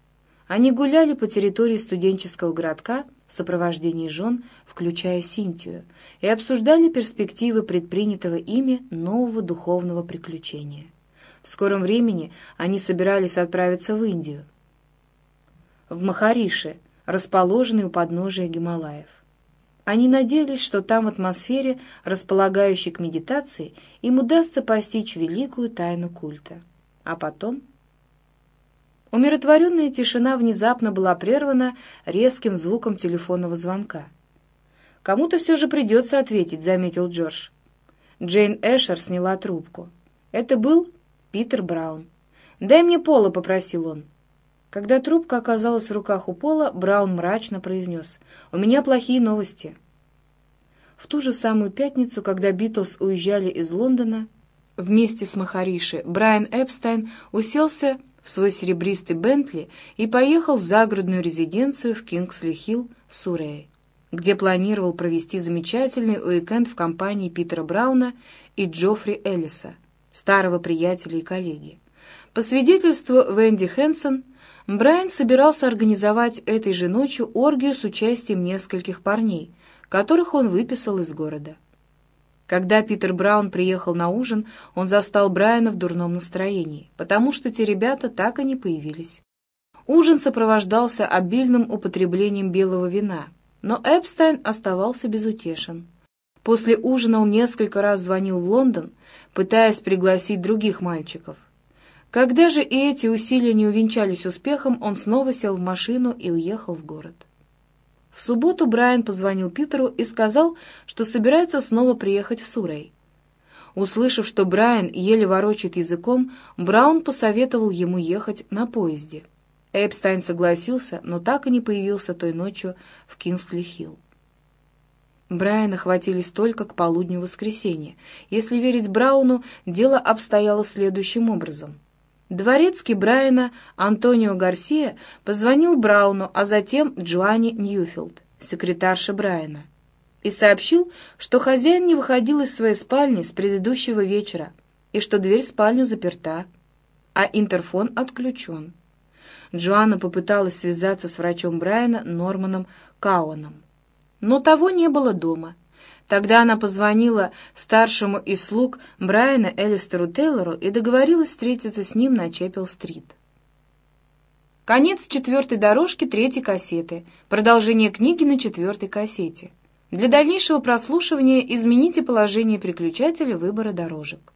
Они гуляли по территории студенческого городка в сопровождении жен, включая Синтию, и обсуждали перспективы предпринятого ими нового духовного приключения. В скором времени они собирались отправиться в Индию, в Махариши, расположенный у подножия Гималаев. Они надеялись, что там в атмосфере, располагающей к медитации, им удастся постичь великую тайну культа. А потом... Умиротворенная тишина внезапно была прервана резким звуком телефонного звонка. «Кому-то все же придется ответить», — заметил Джордж. Джейн Эшер сняла трубку. Это был Питер Браун. «Дай мне пола», — попросил он. Когда трубка оказалась в руках у Пола, Браун мрачно произнес «У меня плохие новости». В ту же самую пятницу, когда Битлз уезжали из Лондона, вместе с Махариши, Брайан Эпстайн уселся в свой серебристый Бентли и поехал в загородную резиденцию в Кингсли-Хилл в Сурее, где планировал провести замечательный уикенд в компании Питера Брауна и Джоффри Эллиса, старого приятеля и коллеги. По свидетельству Венди Хэнсон, Брайан собирался организовать этой же ночью оргию с участием нескольких парней, которых он выписал из города. Когда Питер Браун приехал на ужин, он застал Брайана в дурном настроении, потому что те ребята так и не появились. Ужин сопровождался обильным употреблением белого вина, но Эпстайн оставался безутешен. После ужина он несколько раз звонил в Лондон, пытаясь пригласить других мальчиков. Когда же и эти усилия не увенчались успехом, он снова сел в машину и уехал в город. В субботу Брайан позвонил Питеру и сказал, что собирается снова приехать в Сурей. Услышав, что Брайан еле ворочает языком, Браун посоветовал ему ехать на поезде. Эпстайн согласился, но так и не появился той ночью в Кингсли-Хилл. Брайана хватились только к полудню воскресенья. Если верить Брауну, дело обстояло следующим образом — Дворецкий Брайана Антонио Гарсия позвонил Брауну, а затем Джоанне Ньюфилд, секретарше Брайана, и сообщил, что хозяин не выходил из своей спальни с предыдущего вечера и что дверь в спальню заперта, а интерфон отключен. Джоанна попыталась связаться с врачом Брайана Норманом Кауаном, но того не было дома — Тогда она позвонила старшему из слуг Брайана Элистеру Тейлору и договорилась встретиться с ним на Чеппел-стрит. Конец четвертой дорожки третьей кассеты. Продолжение книги на четвертой кассете. Для дальнейшего прослушивания измените положение переключателя выбора дорожек.